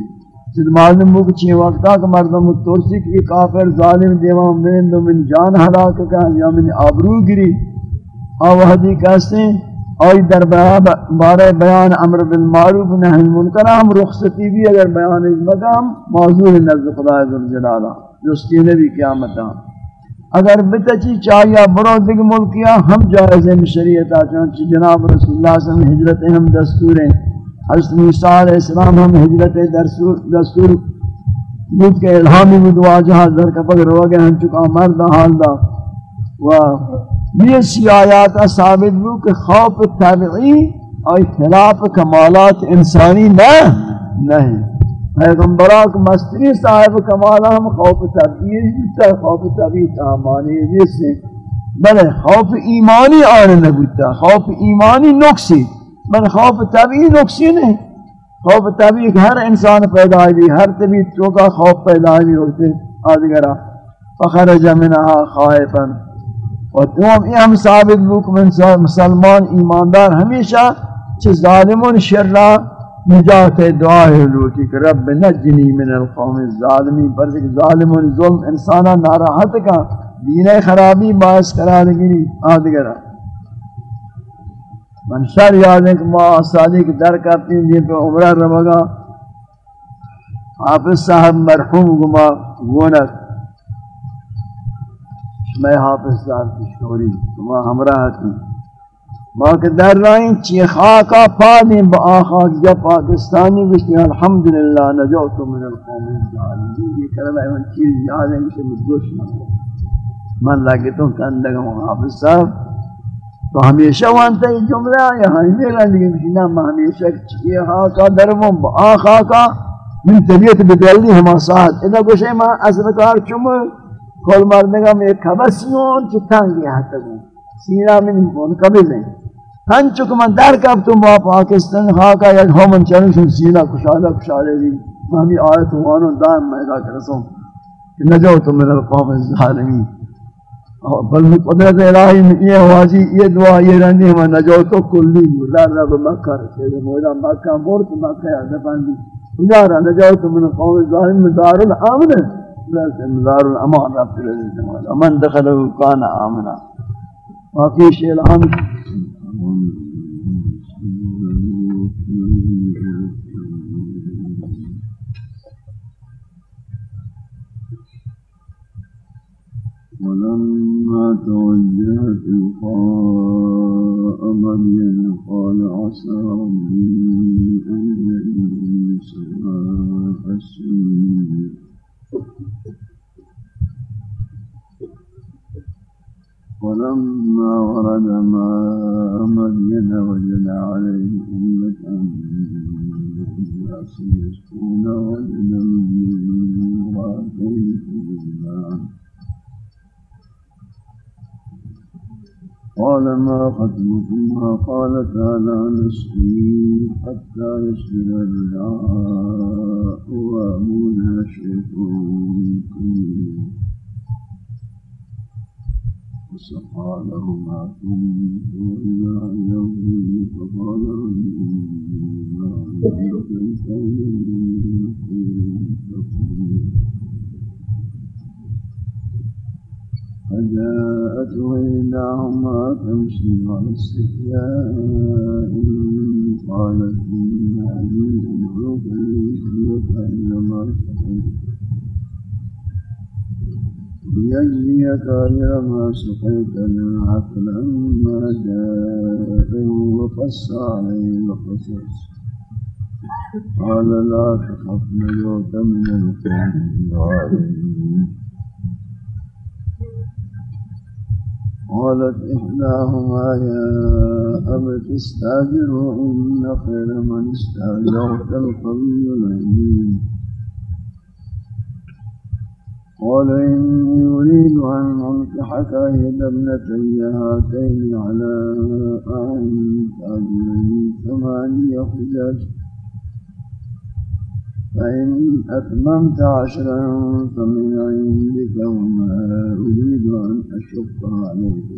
S1: جد معلوم ہو کہ چی وقتا کہ مردم ترسی کی کافر ظالم دیوان من دو من جان حلاک کا یا من آبرو گری. آوہدی کہتے ہیں اور در بارے بیان امر بالمعروف نہی المنکر. ہم رخصتی بھی اگر بیان اس مقام موضوع نزد خدا ذوالجلالہ. جستی نبی قیامت اگر بتچی چاہیا برو دگ ملکیا ہم جائز ہیں شریعت چونچہ جناب رسول اللہ صلی اللہ علیہ وسلم ہجرت ہم دستور ہیں۔ حضرت موسیٰ علیہ السلام ہم ہجرت دستور بود کے الہامی بود واجہا در کپک روگے ہم چکا مرد حال دا۔ و یہ سیایات ثابت ہو کہ خوف طبعی اور خلاف کمالات انسانی نہ نہیں پیغمبرات مستری صاحب کمالہ ہم خوف طبعی ہوتا خوف طبعی تامانی جس سے بلے خوف ایمانی آنے لگتا خوف ایمانی نقصی بل خوف طبعی نقصی نہیں۔ خوف طبعی ہر انسان پیدا ہوئی ہر طبیعت چوکا خوف پیدا ہوئی ہوتے آدھگرہ، فخرج منها خائفا۔ اور تمام یہ ہم ثابت بک مسلمان، ایماندار، ہمیشہ چھ ظالمون شرع نجات دعا ہے لوٹی کہ رب نجنی من القوم الظالمین پر کہ ظالمون ظلم انسانا ناراحت کا دین خرابی باعث قرار ہاں، گری آدگرہ من شر یاد ہے کہ ما صادق در کرتی ہیں جن پہ عمرہ رمگا حافظ صاحب مرحوم گما گونت میں حافظ صاحب کی شوری تمہا ہمراہ تھی۔ باقی در رائیں چی خاکا پادیں با آخاک جا پاکستانی بشتی الحمدللہ نجوتو من القوم الظالمین. یہ کلمہ ہے چیز یاد ہے، مجھے مدوش من لگے تو کندگا ہوں حافظ صاحب، تو ہمیشہ وانتا یہ جملہ ہے ہمیں لگے مجھے میں ہمیشہ چی خاکا درموں با آخاکا من طبیعت بدلی ہما ساتھ اذا گوشے ماں اصلکار چمو، کل مردگا میں ایک کبسیون چی تنگی حتی گو سینہ من منقبض ہیں ہن چکو من در کب تم با پاکستان خاکا یک ہومن چنشن سینہ کشادہ کشادہ دی۔ ہمی آیت وانو دائم میدا کرسوں کہ نجو تم من القوم الظالمین۔ بل قدرت الہی میں یہ واجی یہ دعا، یہ رہنی ہم نجوتو کلی مولا رب مکہ رسید مولا مکہ مورت مکہ یا دفاندی خدا نجوت من قوم الظالم دار الامن دار الامان رب العزت من دخله كان امنا واقعی شیء الان ولما توجه تلقاء مدين قال عسى ربي أن يهديني سواء السبيل ولما ورد ماء مدين وجد عليه أمة الناس يسكون وجد من امرأتين في قال ما خطبكما قالتا لا نسقي حتى يصبر الرعاء وأبونا شيخ كبير. فسقى لهما ثم إلى يوم فقال ربي ما فجاءته إحداهما تمشي على استحياء. قالت إن أبي أدعوك ليحييك إلى ما سقيت ليجزيك أجر ما سقيت لنا فلما جاءه وقص عليه القصص. قال لا تخف نجوت من القوم قالت إحداهما يا أبت استاجره إن خير من استاجرت القوي الأمين قال إني أريد أن أنكحك إحدى ابنتي هاتين على أن تأجرني ثمانية حجج فإن أتممت عشرا فمن عندك وما أريد أن أشق عليك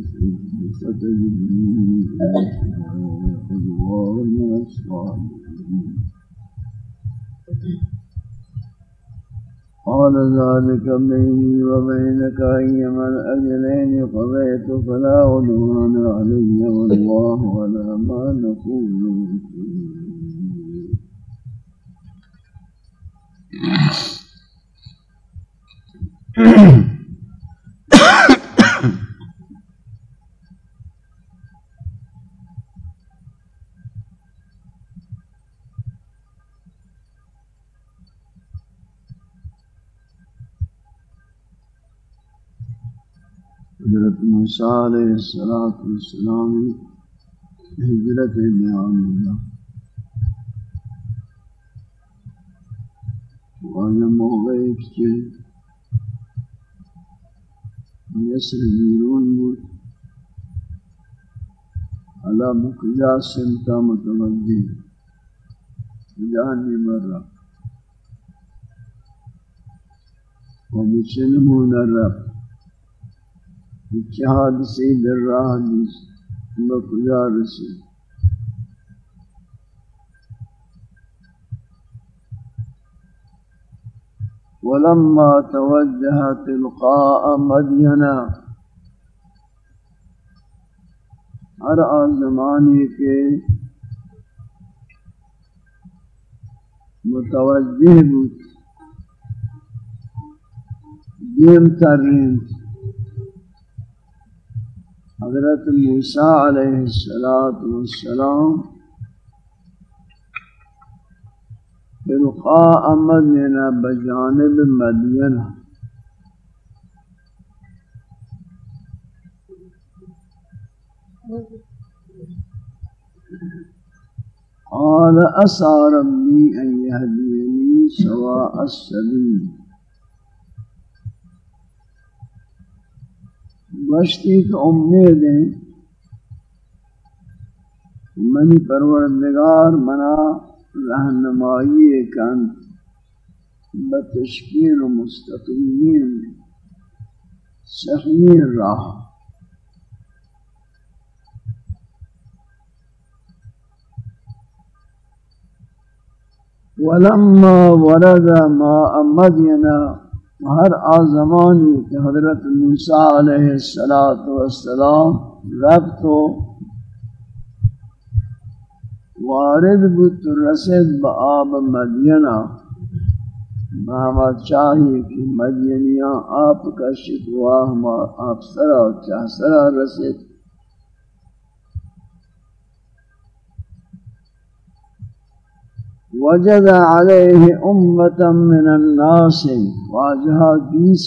S1: ستجدني الله من الصالحين. قال ذلك بيني وبينك أيما الأجلين قضيت فلا عدوان علي والله على ما نقول. حضرت موسیٰ علیہ السلام ہجرت بیان اللہ وانا موقعی که یسر بیرون بود. علا بکجا سمتا متوجه جانی مرہ و بچنمون رب بچہ حادثی در راہ نیست بکجا رسید ولما توجه تلقاء مدينة ہر زمانے کے متوجہ بود. دیم ترین حضرت موسیٰ علیہ السلام تلقاء مدینہ بجانب مدینہ۔ قال أسى ربي أن يهديني سواء السبيل بشتی کی امید ہیں منی پروردگار منا رہنمائی کن بتشکیل و مستقیمین صحیح راہ ولما ورد ما مدینہ ہر آزمانی کہ حضرت موسیٰ علیہ السلام رب تو وارد بت رسد بآب مدینہ۔ محمد چاہیے کہ مدینیاں آپ کا شکوا ہم آپ سرا چاہ سرا رسد۔ وجد علیہ امتا من الناس واجہا بیس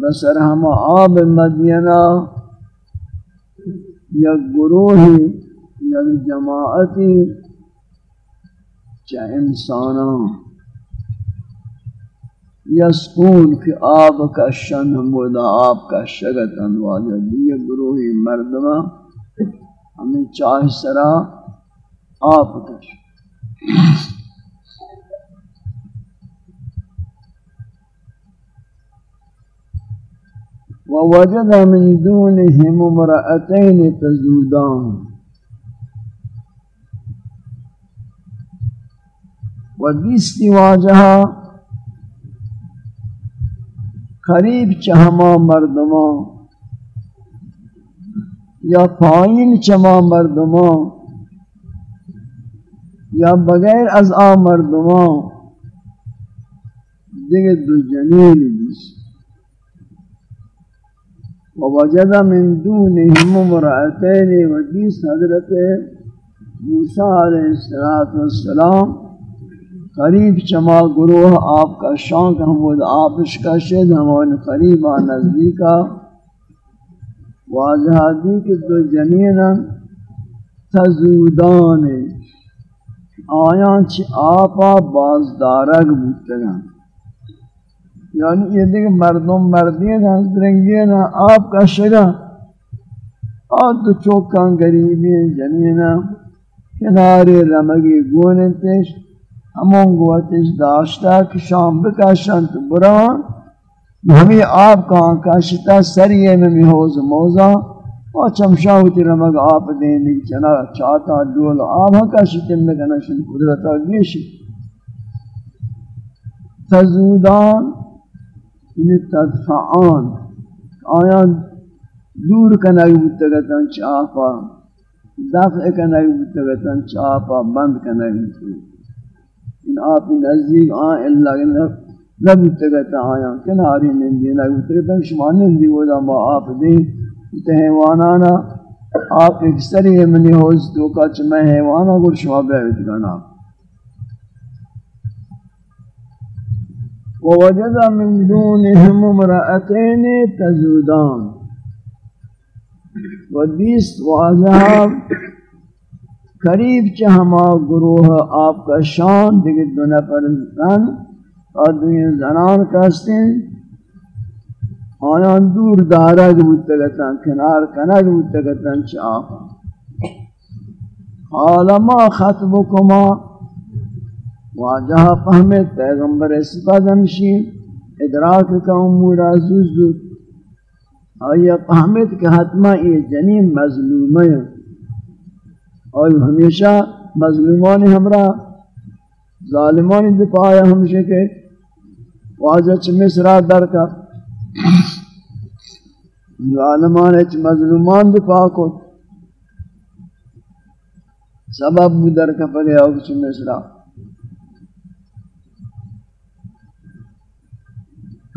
S1: بسر ہم آب مدینہ، یک گروہی، یک جماعتی چا انساناں یسکون کی آب کا شن ہمودا آب کا شگت انواجہ دیئے گروہی مردمہ، ہمیں چاہ سرا آب کا شن۔ ووجد من دونهم امرأتين تزودان. ودیستی واجہا قریب چہما مردمان یا پائین چما مردمان یا بغیر از آ مردمان. دیگه دو جنین بیس و وجد من دونهم مرأتین و دیس حضرت موسیٰ علیہ السلام قریب چما گروہ آپ کا شانک حمود آپش کا شد ہمان قریبا نزدیکا واضح دی کہ دو جنین تزودان آیان چی آپا بازدارگ بودتگا یعنی یہ دیکھ مردم مردین ہیں درنگین ہیں آپ کا شگا اور تو چوکان گریبین جنینا کناری رمگی گونن تیش ہمون گوتش داشتا کہ شام تو بران. ہمیں آپ کہاں کاشتا سریے میں محوز موزہ اور چمشاوتی رمگ آپ دینے کی چنا چاہتا دول آب ہکا شکل میں کنشن قدرتا گیشی تزودان یعنی تدفعان۔ آیان دور کنائی بودتگتن چاپا، دفع کنائی بودتگتن چاپا، بند کنائی بودتگتن۔ ان آپ نزدیک آن اللہ نبودتگتن آیان۔ کناری نندی نبودتگتن، شما نندی ودا ما آپ دیں تے حیوانانا آپ ایک سری منی ہوز تو کا چمہ حیوانا گر شما بیعت گنا ووجد من دونهم امرأتين تزودان۔ و ودیست واضح قریب چہ ہما گروہ آپ کا شان دیکھ دو نفر زن اور دو زنان کہستے ہیں آیان دور دارگ بودتگتن کنار کنگ بودتگتن چاہا قال ما خطبکما واجہ فهمت پیغمبر صفت ہمشی، ادراک کا امور عزوز دو آیا فهمت کہ حتما یہ جنین مظلوم ہے اور ہمیشہ مظلومان ہمرا ظالمان دفاع ہمشہ کے، واجہ چمسرا در کا ظالمان اچ مظلومان دفاع کو سبب مدر کا پڑے اور کچھ مصرا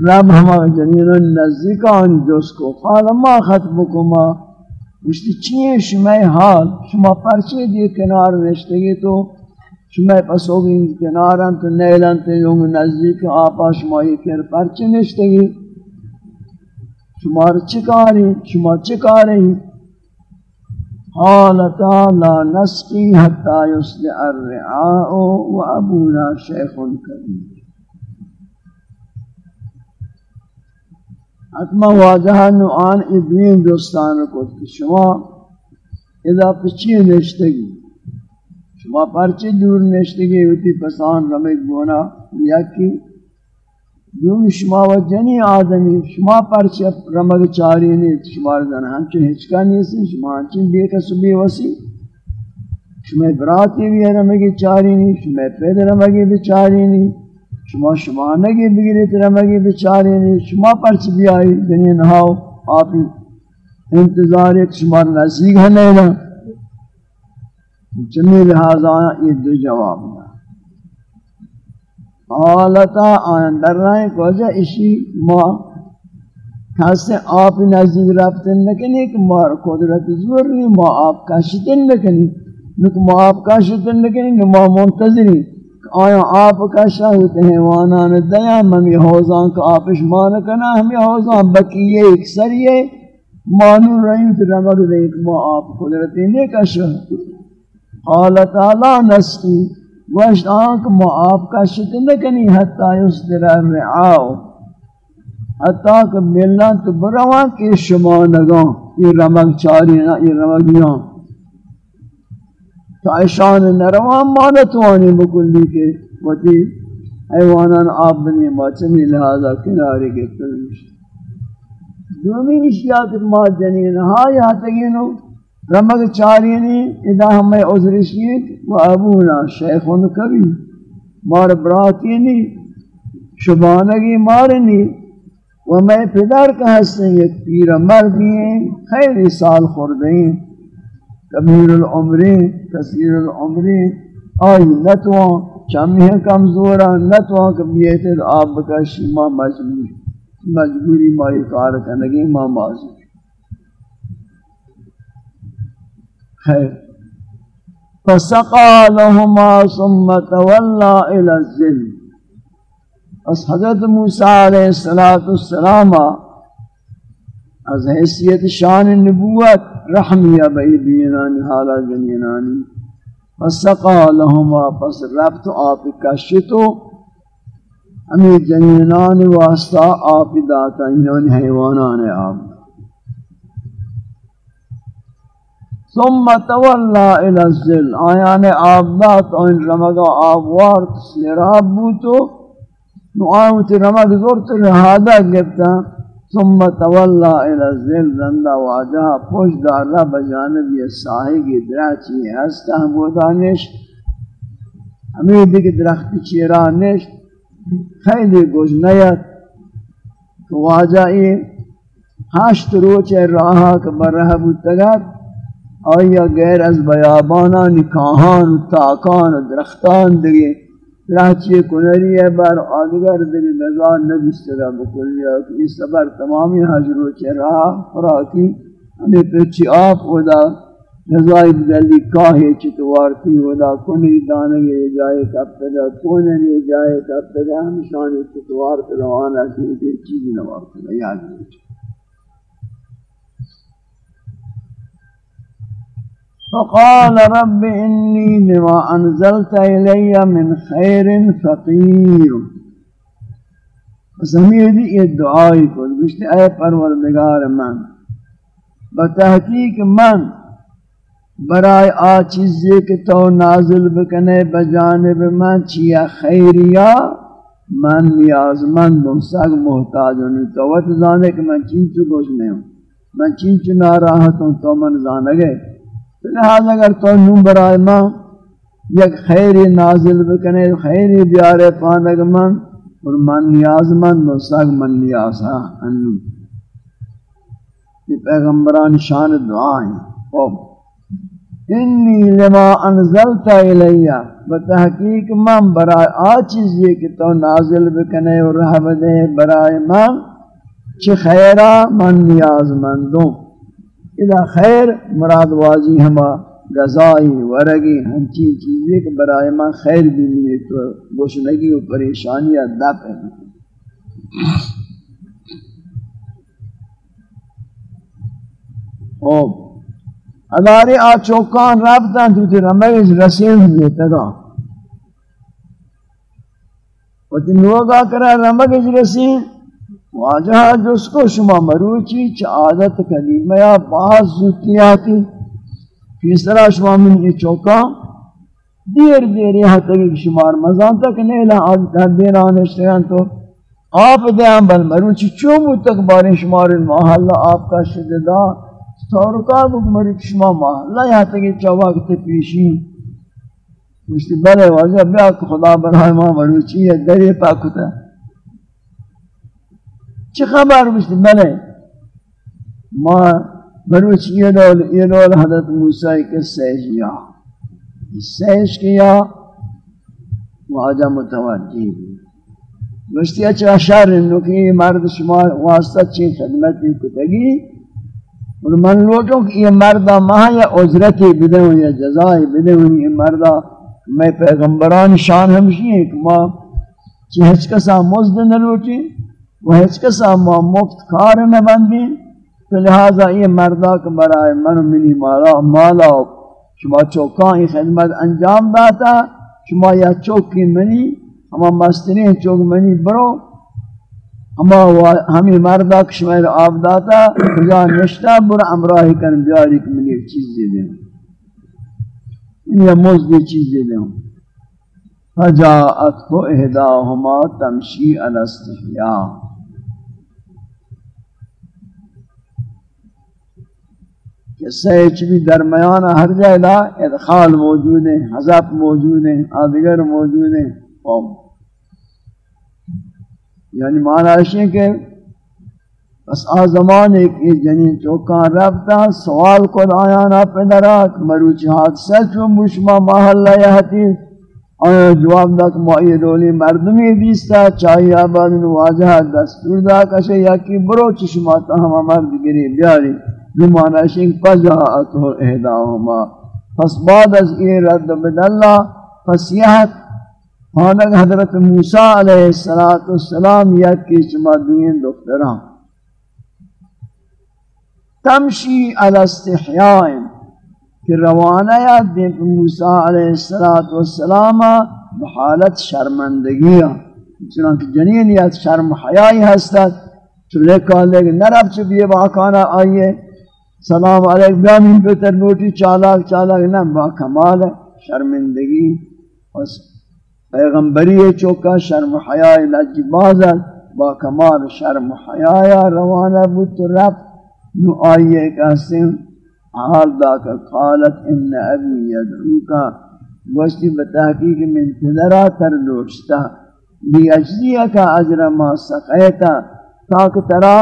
S1: رب ہما جنین نزدیکان جس کو قال ما خطبکما مشتی چیئے شمع حال شما پرچے دیئے کنار نشتگی تو شما پسوگی کناران تو نیلان تو یونگ نزدیک آپا شما یہ پھر پرچے نشتگی شمار چکاری شما چکاری حالتا لا نسقی حتی یسلع الرعاء و ابونا شیخ کریم۔ حتما واضح نوعان ادوین دوستان کو کہ شما اذا پچی نشتگی، شما پرچی دور نشتگی ہوتی پسان رمک بونا یا کی دوم شما و جنی آدمی شما پرچ رمگ چاری نیت شما زن ہمچہ ہچکا نیسی شما ہمچہ بے کسو بے وسی شما براتی بھی رمگی چاری نیت شما پید رمگی بچاری نیت شما شما نگی بگیریت رمگی بچاری نیت شما پرچ بھی آئی جنی نہاو آپ انتظار شما نزدیک ہے نینا جمی لہذا یہ دو جواب ہے حالتا آن در رائیں کو اسی ما کھاستے آپ نزدیک رفتن نکنی کہ ما قدرت زور نہیں ما آپ کاشتن نکنی نک ما آپ کاشتن نکنی کہ منتظری آیا آپ کا شاہد حیوانان دیا ممی حوزان کا آپش مان کنا ہمیں حوزان بکیے ایک سریے مانو رہی تو رمک دے ما آپ قدرتی نہیں کا شاہد حالتا نسکی۔ وشت آنکھ معاف کا شکل نکنی حتی اس درہ رعاو حتی کہ ملن تو بروان کی شما نگاں۔ یہ رمک چاری نا یہ رمکیاں تو ایشان نروان مانتوانی بکلی کے وطی۔ حیوانان آب بنی باچمی لہذا کناری کے تلوش دومی اشیاء ما جنین ہاں یہاں تگینو رمگ چارینی ادا ہمیں عذرشیت و ابونا شیخون کبھی مار براتینی شبانگی مارنی و میں پدر کا حسن یک پیر مردی ہیں، خیر سال خوردیں کبیر العمرین کثیر العمرین آئی نتوان چمی ہیں کمزورا نتوان کبیت آب کا شیما مجبوری مجبوری مائی کار کنگی ما معذور خیر۔ فسقا لهما ثم تولى الى الظل۔ اس حضرت موسی علیہ الصلوۃ والسلام از حیثیت شان نبوت رحمیہ بی دینان حالا جنینانی فسقا لهما، پس ربط آپ کشتو ہمیں جنینان واسطہ آپ داتا انہوں یعنی حیوانان آپ ثم تولى الى الظل. آیان آبدات ان رمگا آبوار سیراب بوتو نو آوت رمگ زورت رہادا گفتا. ثم تولى الى الظل. زندہ واجہ پوش دار رب جانب یہ ساہی کی دراچی ہستا ہم بودانش ہمیں دیکھ درخت چیرانش خیلی گوش نیت. واجہ یہ ہشت روچے راہا کبر رہ بودتگت آیا غیر از بیابانا نکاہان و تاکان و درختان دیگے راچی کنری ہے بر آدگر دیگے نظام نبیستگا بکلیا کہ اس سبر تمامی حضر و چراہ فراکی ہمیں پیچی آپ ہودا نظائی بدلی کاہی چتوارتی ہودا کنی دانگے جائے کب تگا کونی جائے کب تگا ہمشانی چتوارت روانا کی چیزی نوارتی یاد نہیں فقال رب إني لما أنزلت إلي من خير فقير. فسميدي جی، یہ دعائی کو گشتے اے پروردگار من. بتحقیق من، برائے آ چیزی کہ تو نازل بکنے بجانب من چیا خیریا من نیاز من سگ محتاج ہوں. تو وقت زانے کہ من چینچو گوش نہیں ہوں. من چینچو ناراحت ہوں تو من زانے گئے. لہذا اگر تو نو برائے ماں، یک خیر نازل بکنے خیر بیارے پانک من اور من نیاز من و سگ من نیاز ہاں انو۔ یہ پیغمبران شان دعائیں خوب۔ انی لما انزلت الیہ، بتحقیق من برائے آ چیز یہ کہ تو نازل بکنے اور رحمت برائے من چھ خیرہ من نیاز مندوں۔ اذا خیر مراد واضی ہما، غذائی، ورگی، ہنچی چیزیں کہ برائے ماں خیر بھی ملے تو گوشنگی و پریشانی دفع ہے۔ خوب ادارے آ چوکان رابطہ تو تی رمیز رسیم دیتا گا و تی نوگا کرا رمگز رسیم واجہ جس کو شما مروچی چ عادت کلیمہ یا بعض زوتیاتی۔ کس طرح شما من یہ چوکا؟ دیر دیر یہاں تک شمار مزان تک نیلا عادت دیر آنشتگان تو آپ دیں بل مروچی چوبو تک بارین شمار محلہ آپ کا شددہ سورکا بک مروچ شما محلہ یہاں تک چوبا کتے پیشی۔ مجھتی بلے واضح بیا کہ خدا برای ما مروچی ہے دری پاکتا ہے چی خبر مجھتی بلے ما مروچی یہ دول یہ دول حضرت موسیٰ کے سیج یا؟ سیج کیا واجہ متوجہ بھی گوشتی اچھا شر انو کہ مرد شما واسطہ چی خدمتی کتگی؟ اور من لوٹوں کہ یہ مردہ ماہ یا عذرتی بدہوں یا جزائی بدے بدہوں یہ مردہ میں پیغمبران شان ہمشی ہیں کہ ماں چی ہچ کسا مزد نہ لوٹی وہ ہچ کسا ماں مفت کار میں بندی۔ تو لہذا یہ مردہ کہ برائے من منی مالا مالا، شما چوکان خدمت انجام داتا، شما یا چوکی منی ہما مستنی چوک منی برو۔ ہما ہمیں مردہ کشمیر آب داتا خجا نشتا برا امراہی کن بیاری کہ منی چیز دے دیں۔ یہ مزدی چیز دے دیں۔ فجاعت کو اہداہما تمشی الاستحیاء کہ سیچ بھی درمیان ہر جائے ادخال موجود ہیں، حضب موجود ہیں، آدگر موجود ہیں، قوم۔ یعنی معنی ہے کہ بس آ زمان ایک جنین یعنی چوکان ربتا سوال کو آیانا پدرات مروچ حادثہ چون مشما محلہ یہتی آیا جواب دا کہ معی دولی مردمی دیستا، چاہی آباد واجہ دستور دا کشے یا کی برو چشما تاہم مرد گری بیاری۔ بمعنی شنک پجاعتو اہداؤما پس بعد از یہ رد بداللہ پس یہت حانک حضرت موسیٰ علیہ السلام یا کی چما دوین دختران. تمشی علی استحیائن کہ روانہ یا دین پر موسیٰ علیہ السلام بحالت شرمندگی. چنانکہ جنین یا شرم حیائی ہستت چلے کہا لے کہ نرب چو بھی باکانا آئیے سلام علیکم بیامین پیتر نوٹی، چالاک چالاک، نہ، با کمال شرمندگی اور پیغمبری چوکا، شرم حیاء لجی بازد با کمال شرم حیاء روانہ بود رب، نو آئیے کہتے ہیں حال دا کا قالت، ان ابی یدعوکا گوشتی بتحقیق من تدرا تر لوٹستا لی اجزیہ کا عجر ما سقیتا۔ تاک ترا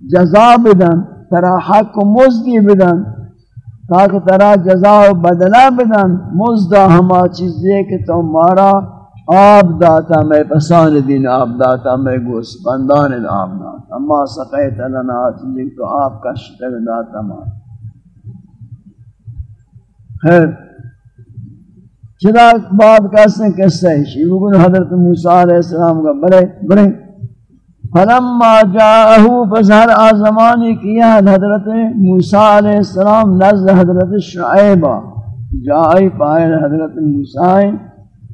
S1: جزا بدن۔ ترا حق و مزدی بدن تاک ترا جزا و بدلہ بدن مزدہ ہما چیزیں کہ تو مارا آب داتا، میں پسان دین آب داتا، میں گوس بندان آب داتا اما سقیت لنا تجھیں تو آب کا شتر داتا ما۔ خیر چرا بات کیسے کیسے شیو بن حضرت موسیٰ علیہ السلام کا بڑے بڑے فلما جاءہو فظہر آزمانی کیا حضرت موسیٰ علیہ السلام نزد حضرت شعیبہ۔ جائی پائے حضرت موسیٰ،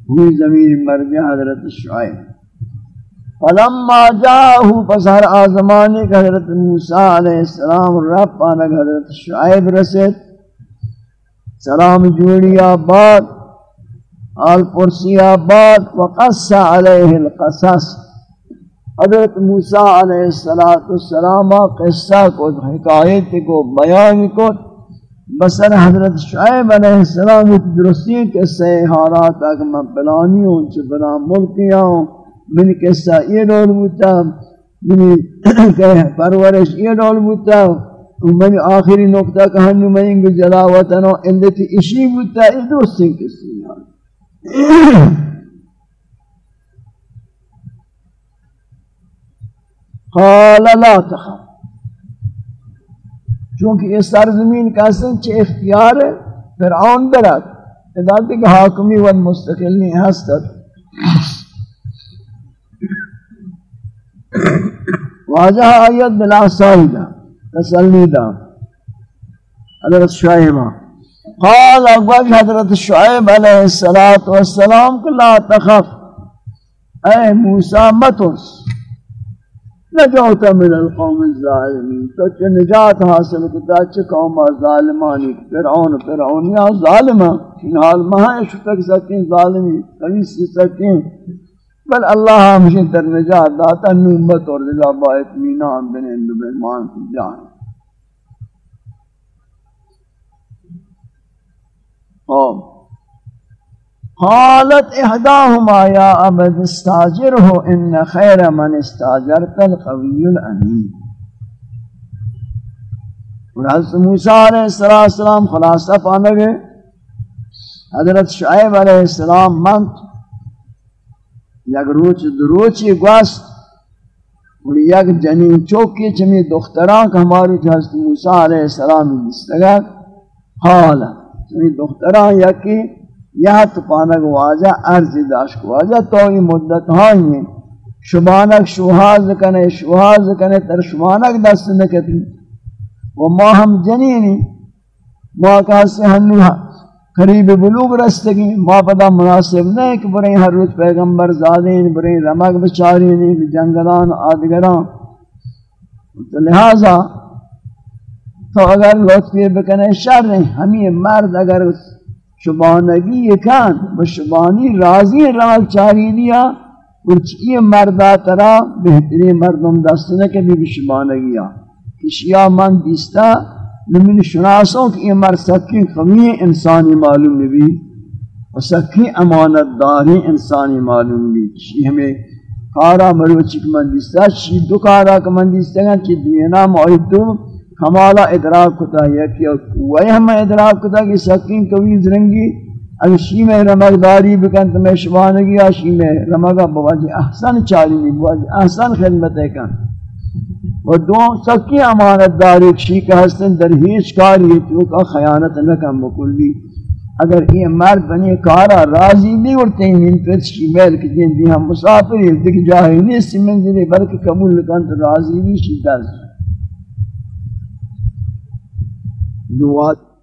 S1: ہوئی زمین مرد حضرت شعیب۔ فلما جاءه پسر آزمانی کہ حضرت موسیٰ علیہ السلام، رب پانک حضرت شعیب رسید۔ سلام جوڑی آباد، آل پرسی آباد، وقص علیہ القصص۔ حضرت موسیٰ علیہ السلام قصہ کو، حکایت کو، بیان کو بسر حضرت شعیب علیہ السلام کی درستی کے سے حالات اگر میں پلانی ہوں چھ بنا ملکیاں ہوں من قصہ یہ رول بوتا من پرورش یہ رول بوتا من آخری نقطہ کہنو میں انگو جلاوطنو علتی اشی بوتا یہ درستی کسی قال لا تخاف چونکہ یہ سرزمین کا سنچ اختیار ہے، فرعون برات ادالتی کہ حاکمی و مستقل نہیں ہستت واجہ آیت بلا سائدہ تسلی دا حضرت شعیبہ. قال اقوال حضرت شعیب علیہ السلام کہ لا تخف. اے موسیٰ متوس نجوت من القوم الظالمین. تو چھ نجات حاصل کتا چھ قوم ظالمانی، فرعون فرعون یا ظالمہ ان حال مہا شتک سکین ظالمی، قوی سی سکین. بل اللہ ہمشہ در نجات داتا نومت اور دلا با اتمینان بن اندو بیمان کی جان. قالت احداهما يا ابد استاجره، ان خير من استاجرت القوي الامين اور حضرت موسیٰ علیہ السلام خلاصہ پانے گئے حضرت شعیب علیہ السلام منت یک روچ دروچی گوست اور یک جنین چوکی چمی دختران کہ ہماری حضرت موسیٰ علیہ السلام مستگر حالا چمی دختران یکی یہ تو پانک واجہ، عرضی داشت واجہ، تو یہ مدت ہائی ہیں۔ شبانک شوہاز کنے شوہاز کنے، تر شبانک دست نکتی و ما ہم جنینی، ما کہا سے ہنو قریب بلوغ رستگی، ما پدا مناسب نہیں کہ بریں ہر روز پیغمبر زادین بریں رمک بچارین، جنگلان، آدگران۔ تو لہذا، تو اگر لطفی بکنے شر نہیں ہمیں مرد اگر شبانگی کن بشبانی راضی رمک چاری دیا کچھ مردہ ترا بہترین مردم دستنے کے بھی بشبانگی کشیا من دیستا نمین شناسوں کی امر سکی قوی انسانی معلوم بھی و سکی امانت داری انسانی معلوم بھی چی ہمیں کارا مروچی کی مندیستا چی دو کارا کی مندیستا گا چی دینا معیدو کمالا ادراک کتا ہے کہ وہی ہمیں ادراک کتا کہ سکی قوی زرنگی اگر شی میں رمک داری بکن تو میں شبانگی یا شی میں بواجی احسن چالی نہیں بواجی احسن خدمت ہے کن۔ و دو سکی امانت داری چی کہ ہستن در ہیچ کاری تو کا خیانت نہ کم بکلی۔ اگر یہ مرد بنی کارا راضی بھی اڑتے ہیں من پر چی میل کی دین دی ہم مسافر ہیں، دیکھ جاہی نہیں سی منزلی بلکہ قبول لکن تو راضی بھی شیدہ چی you what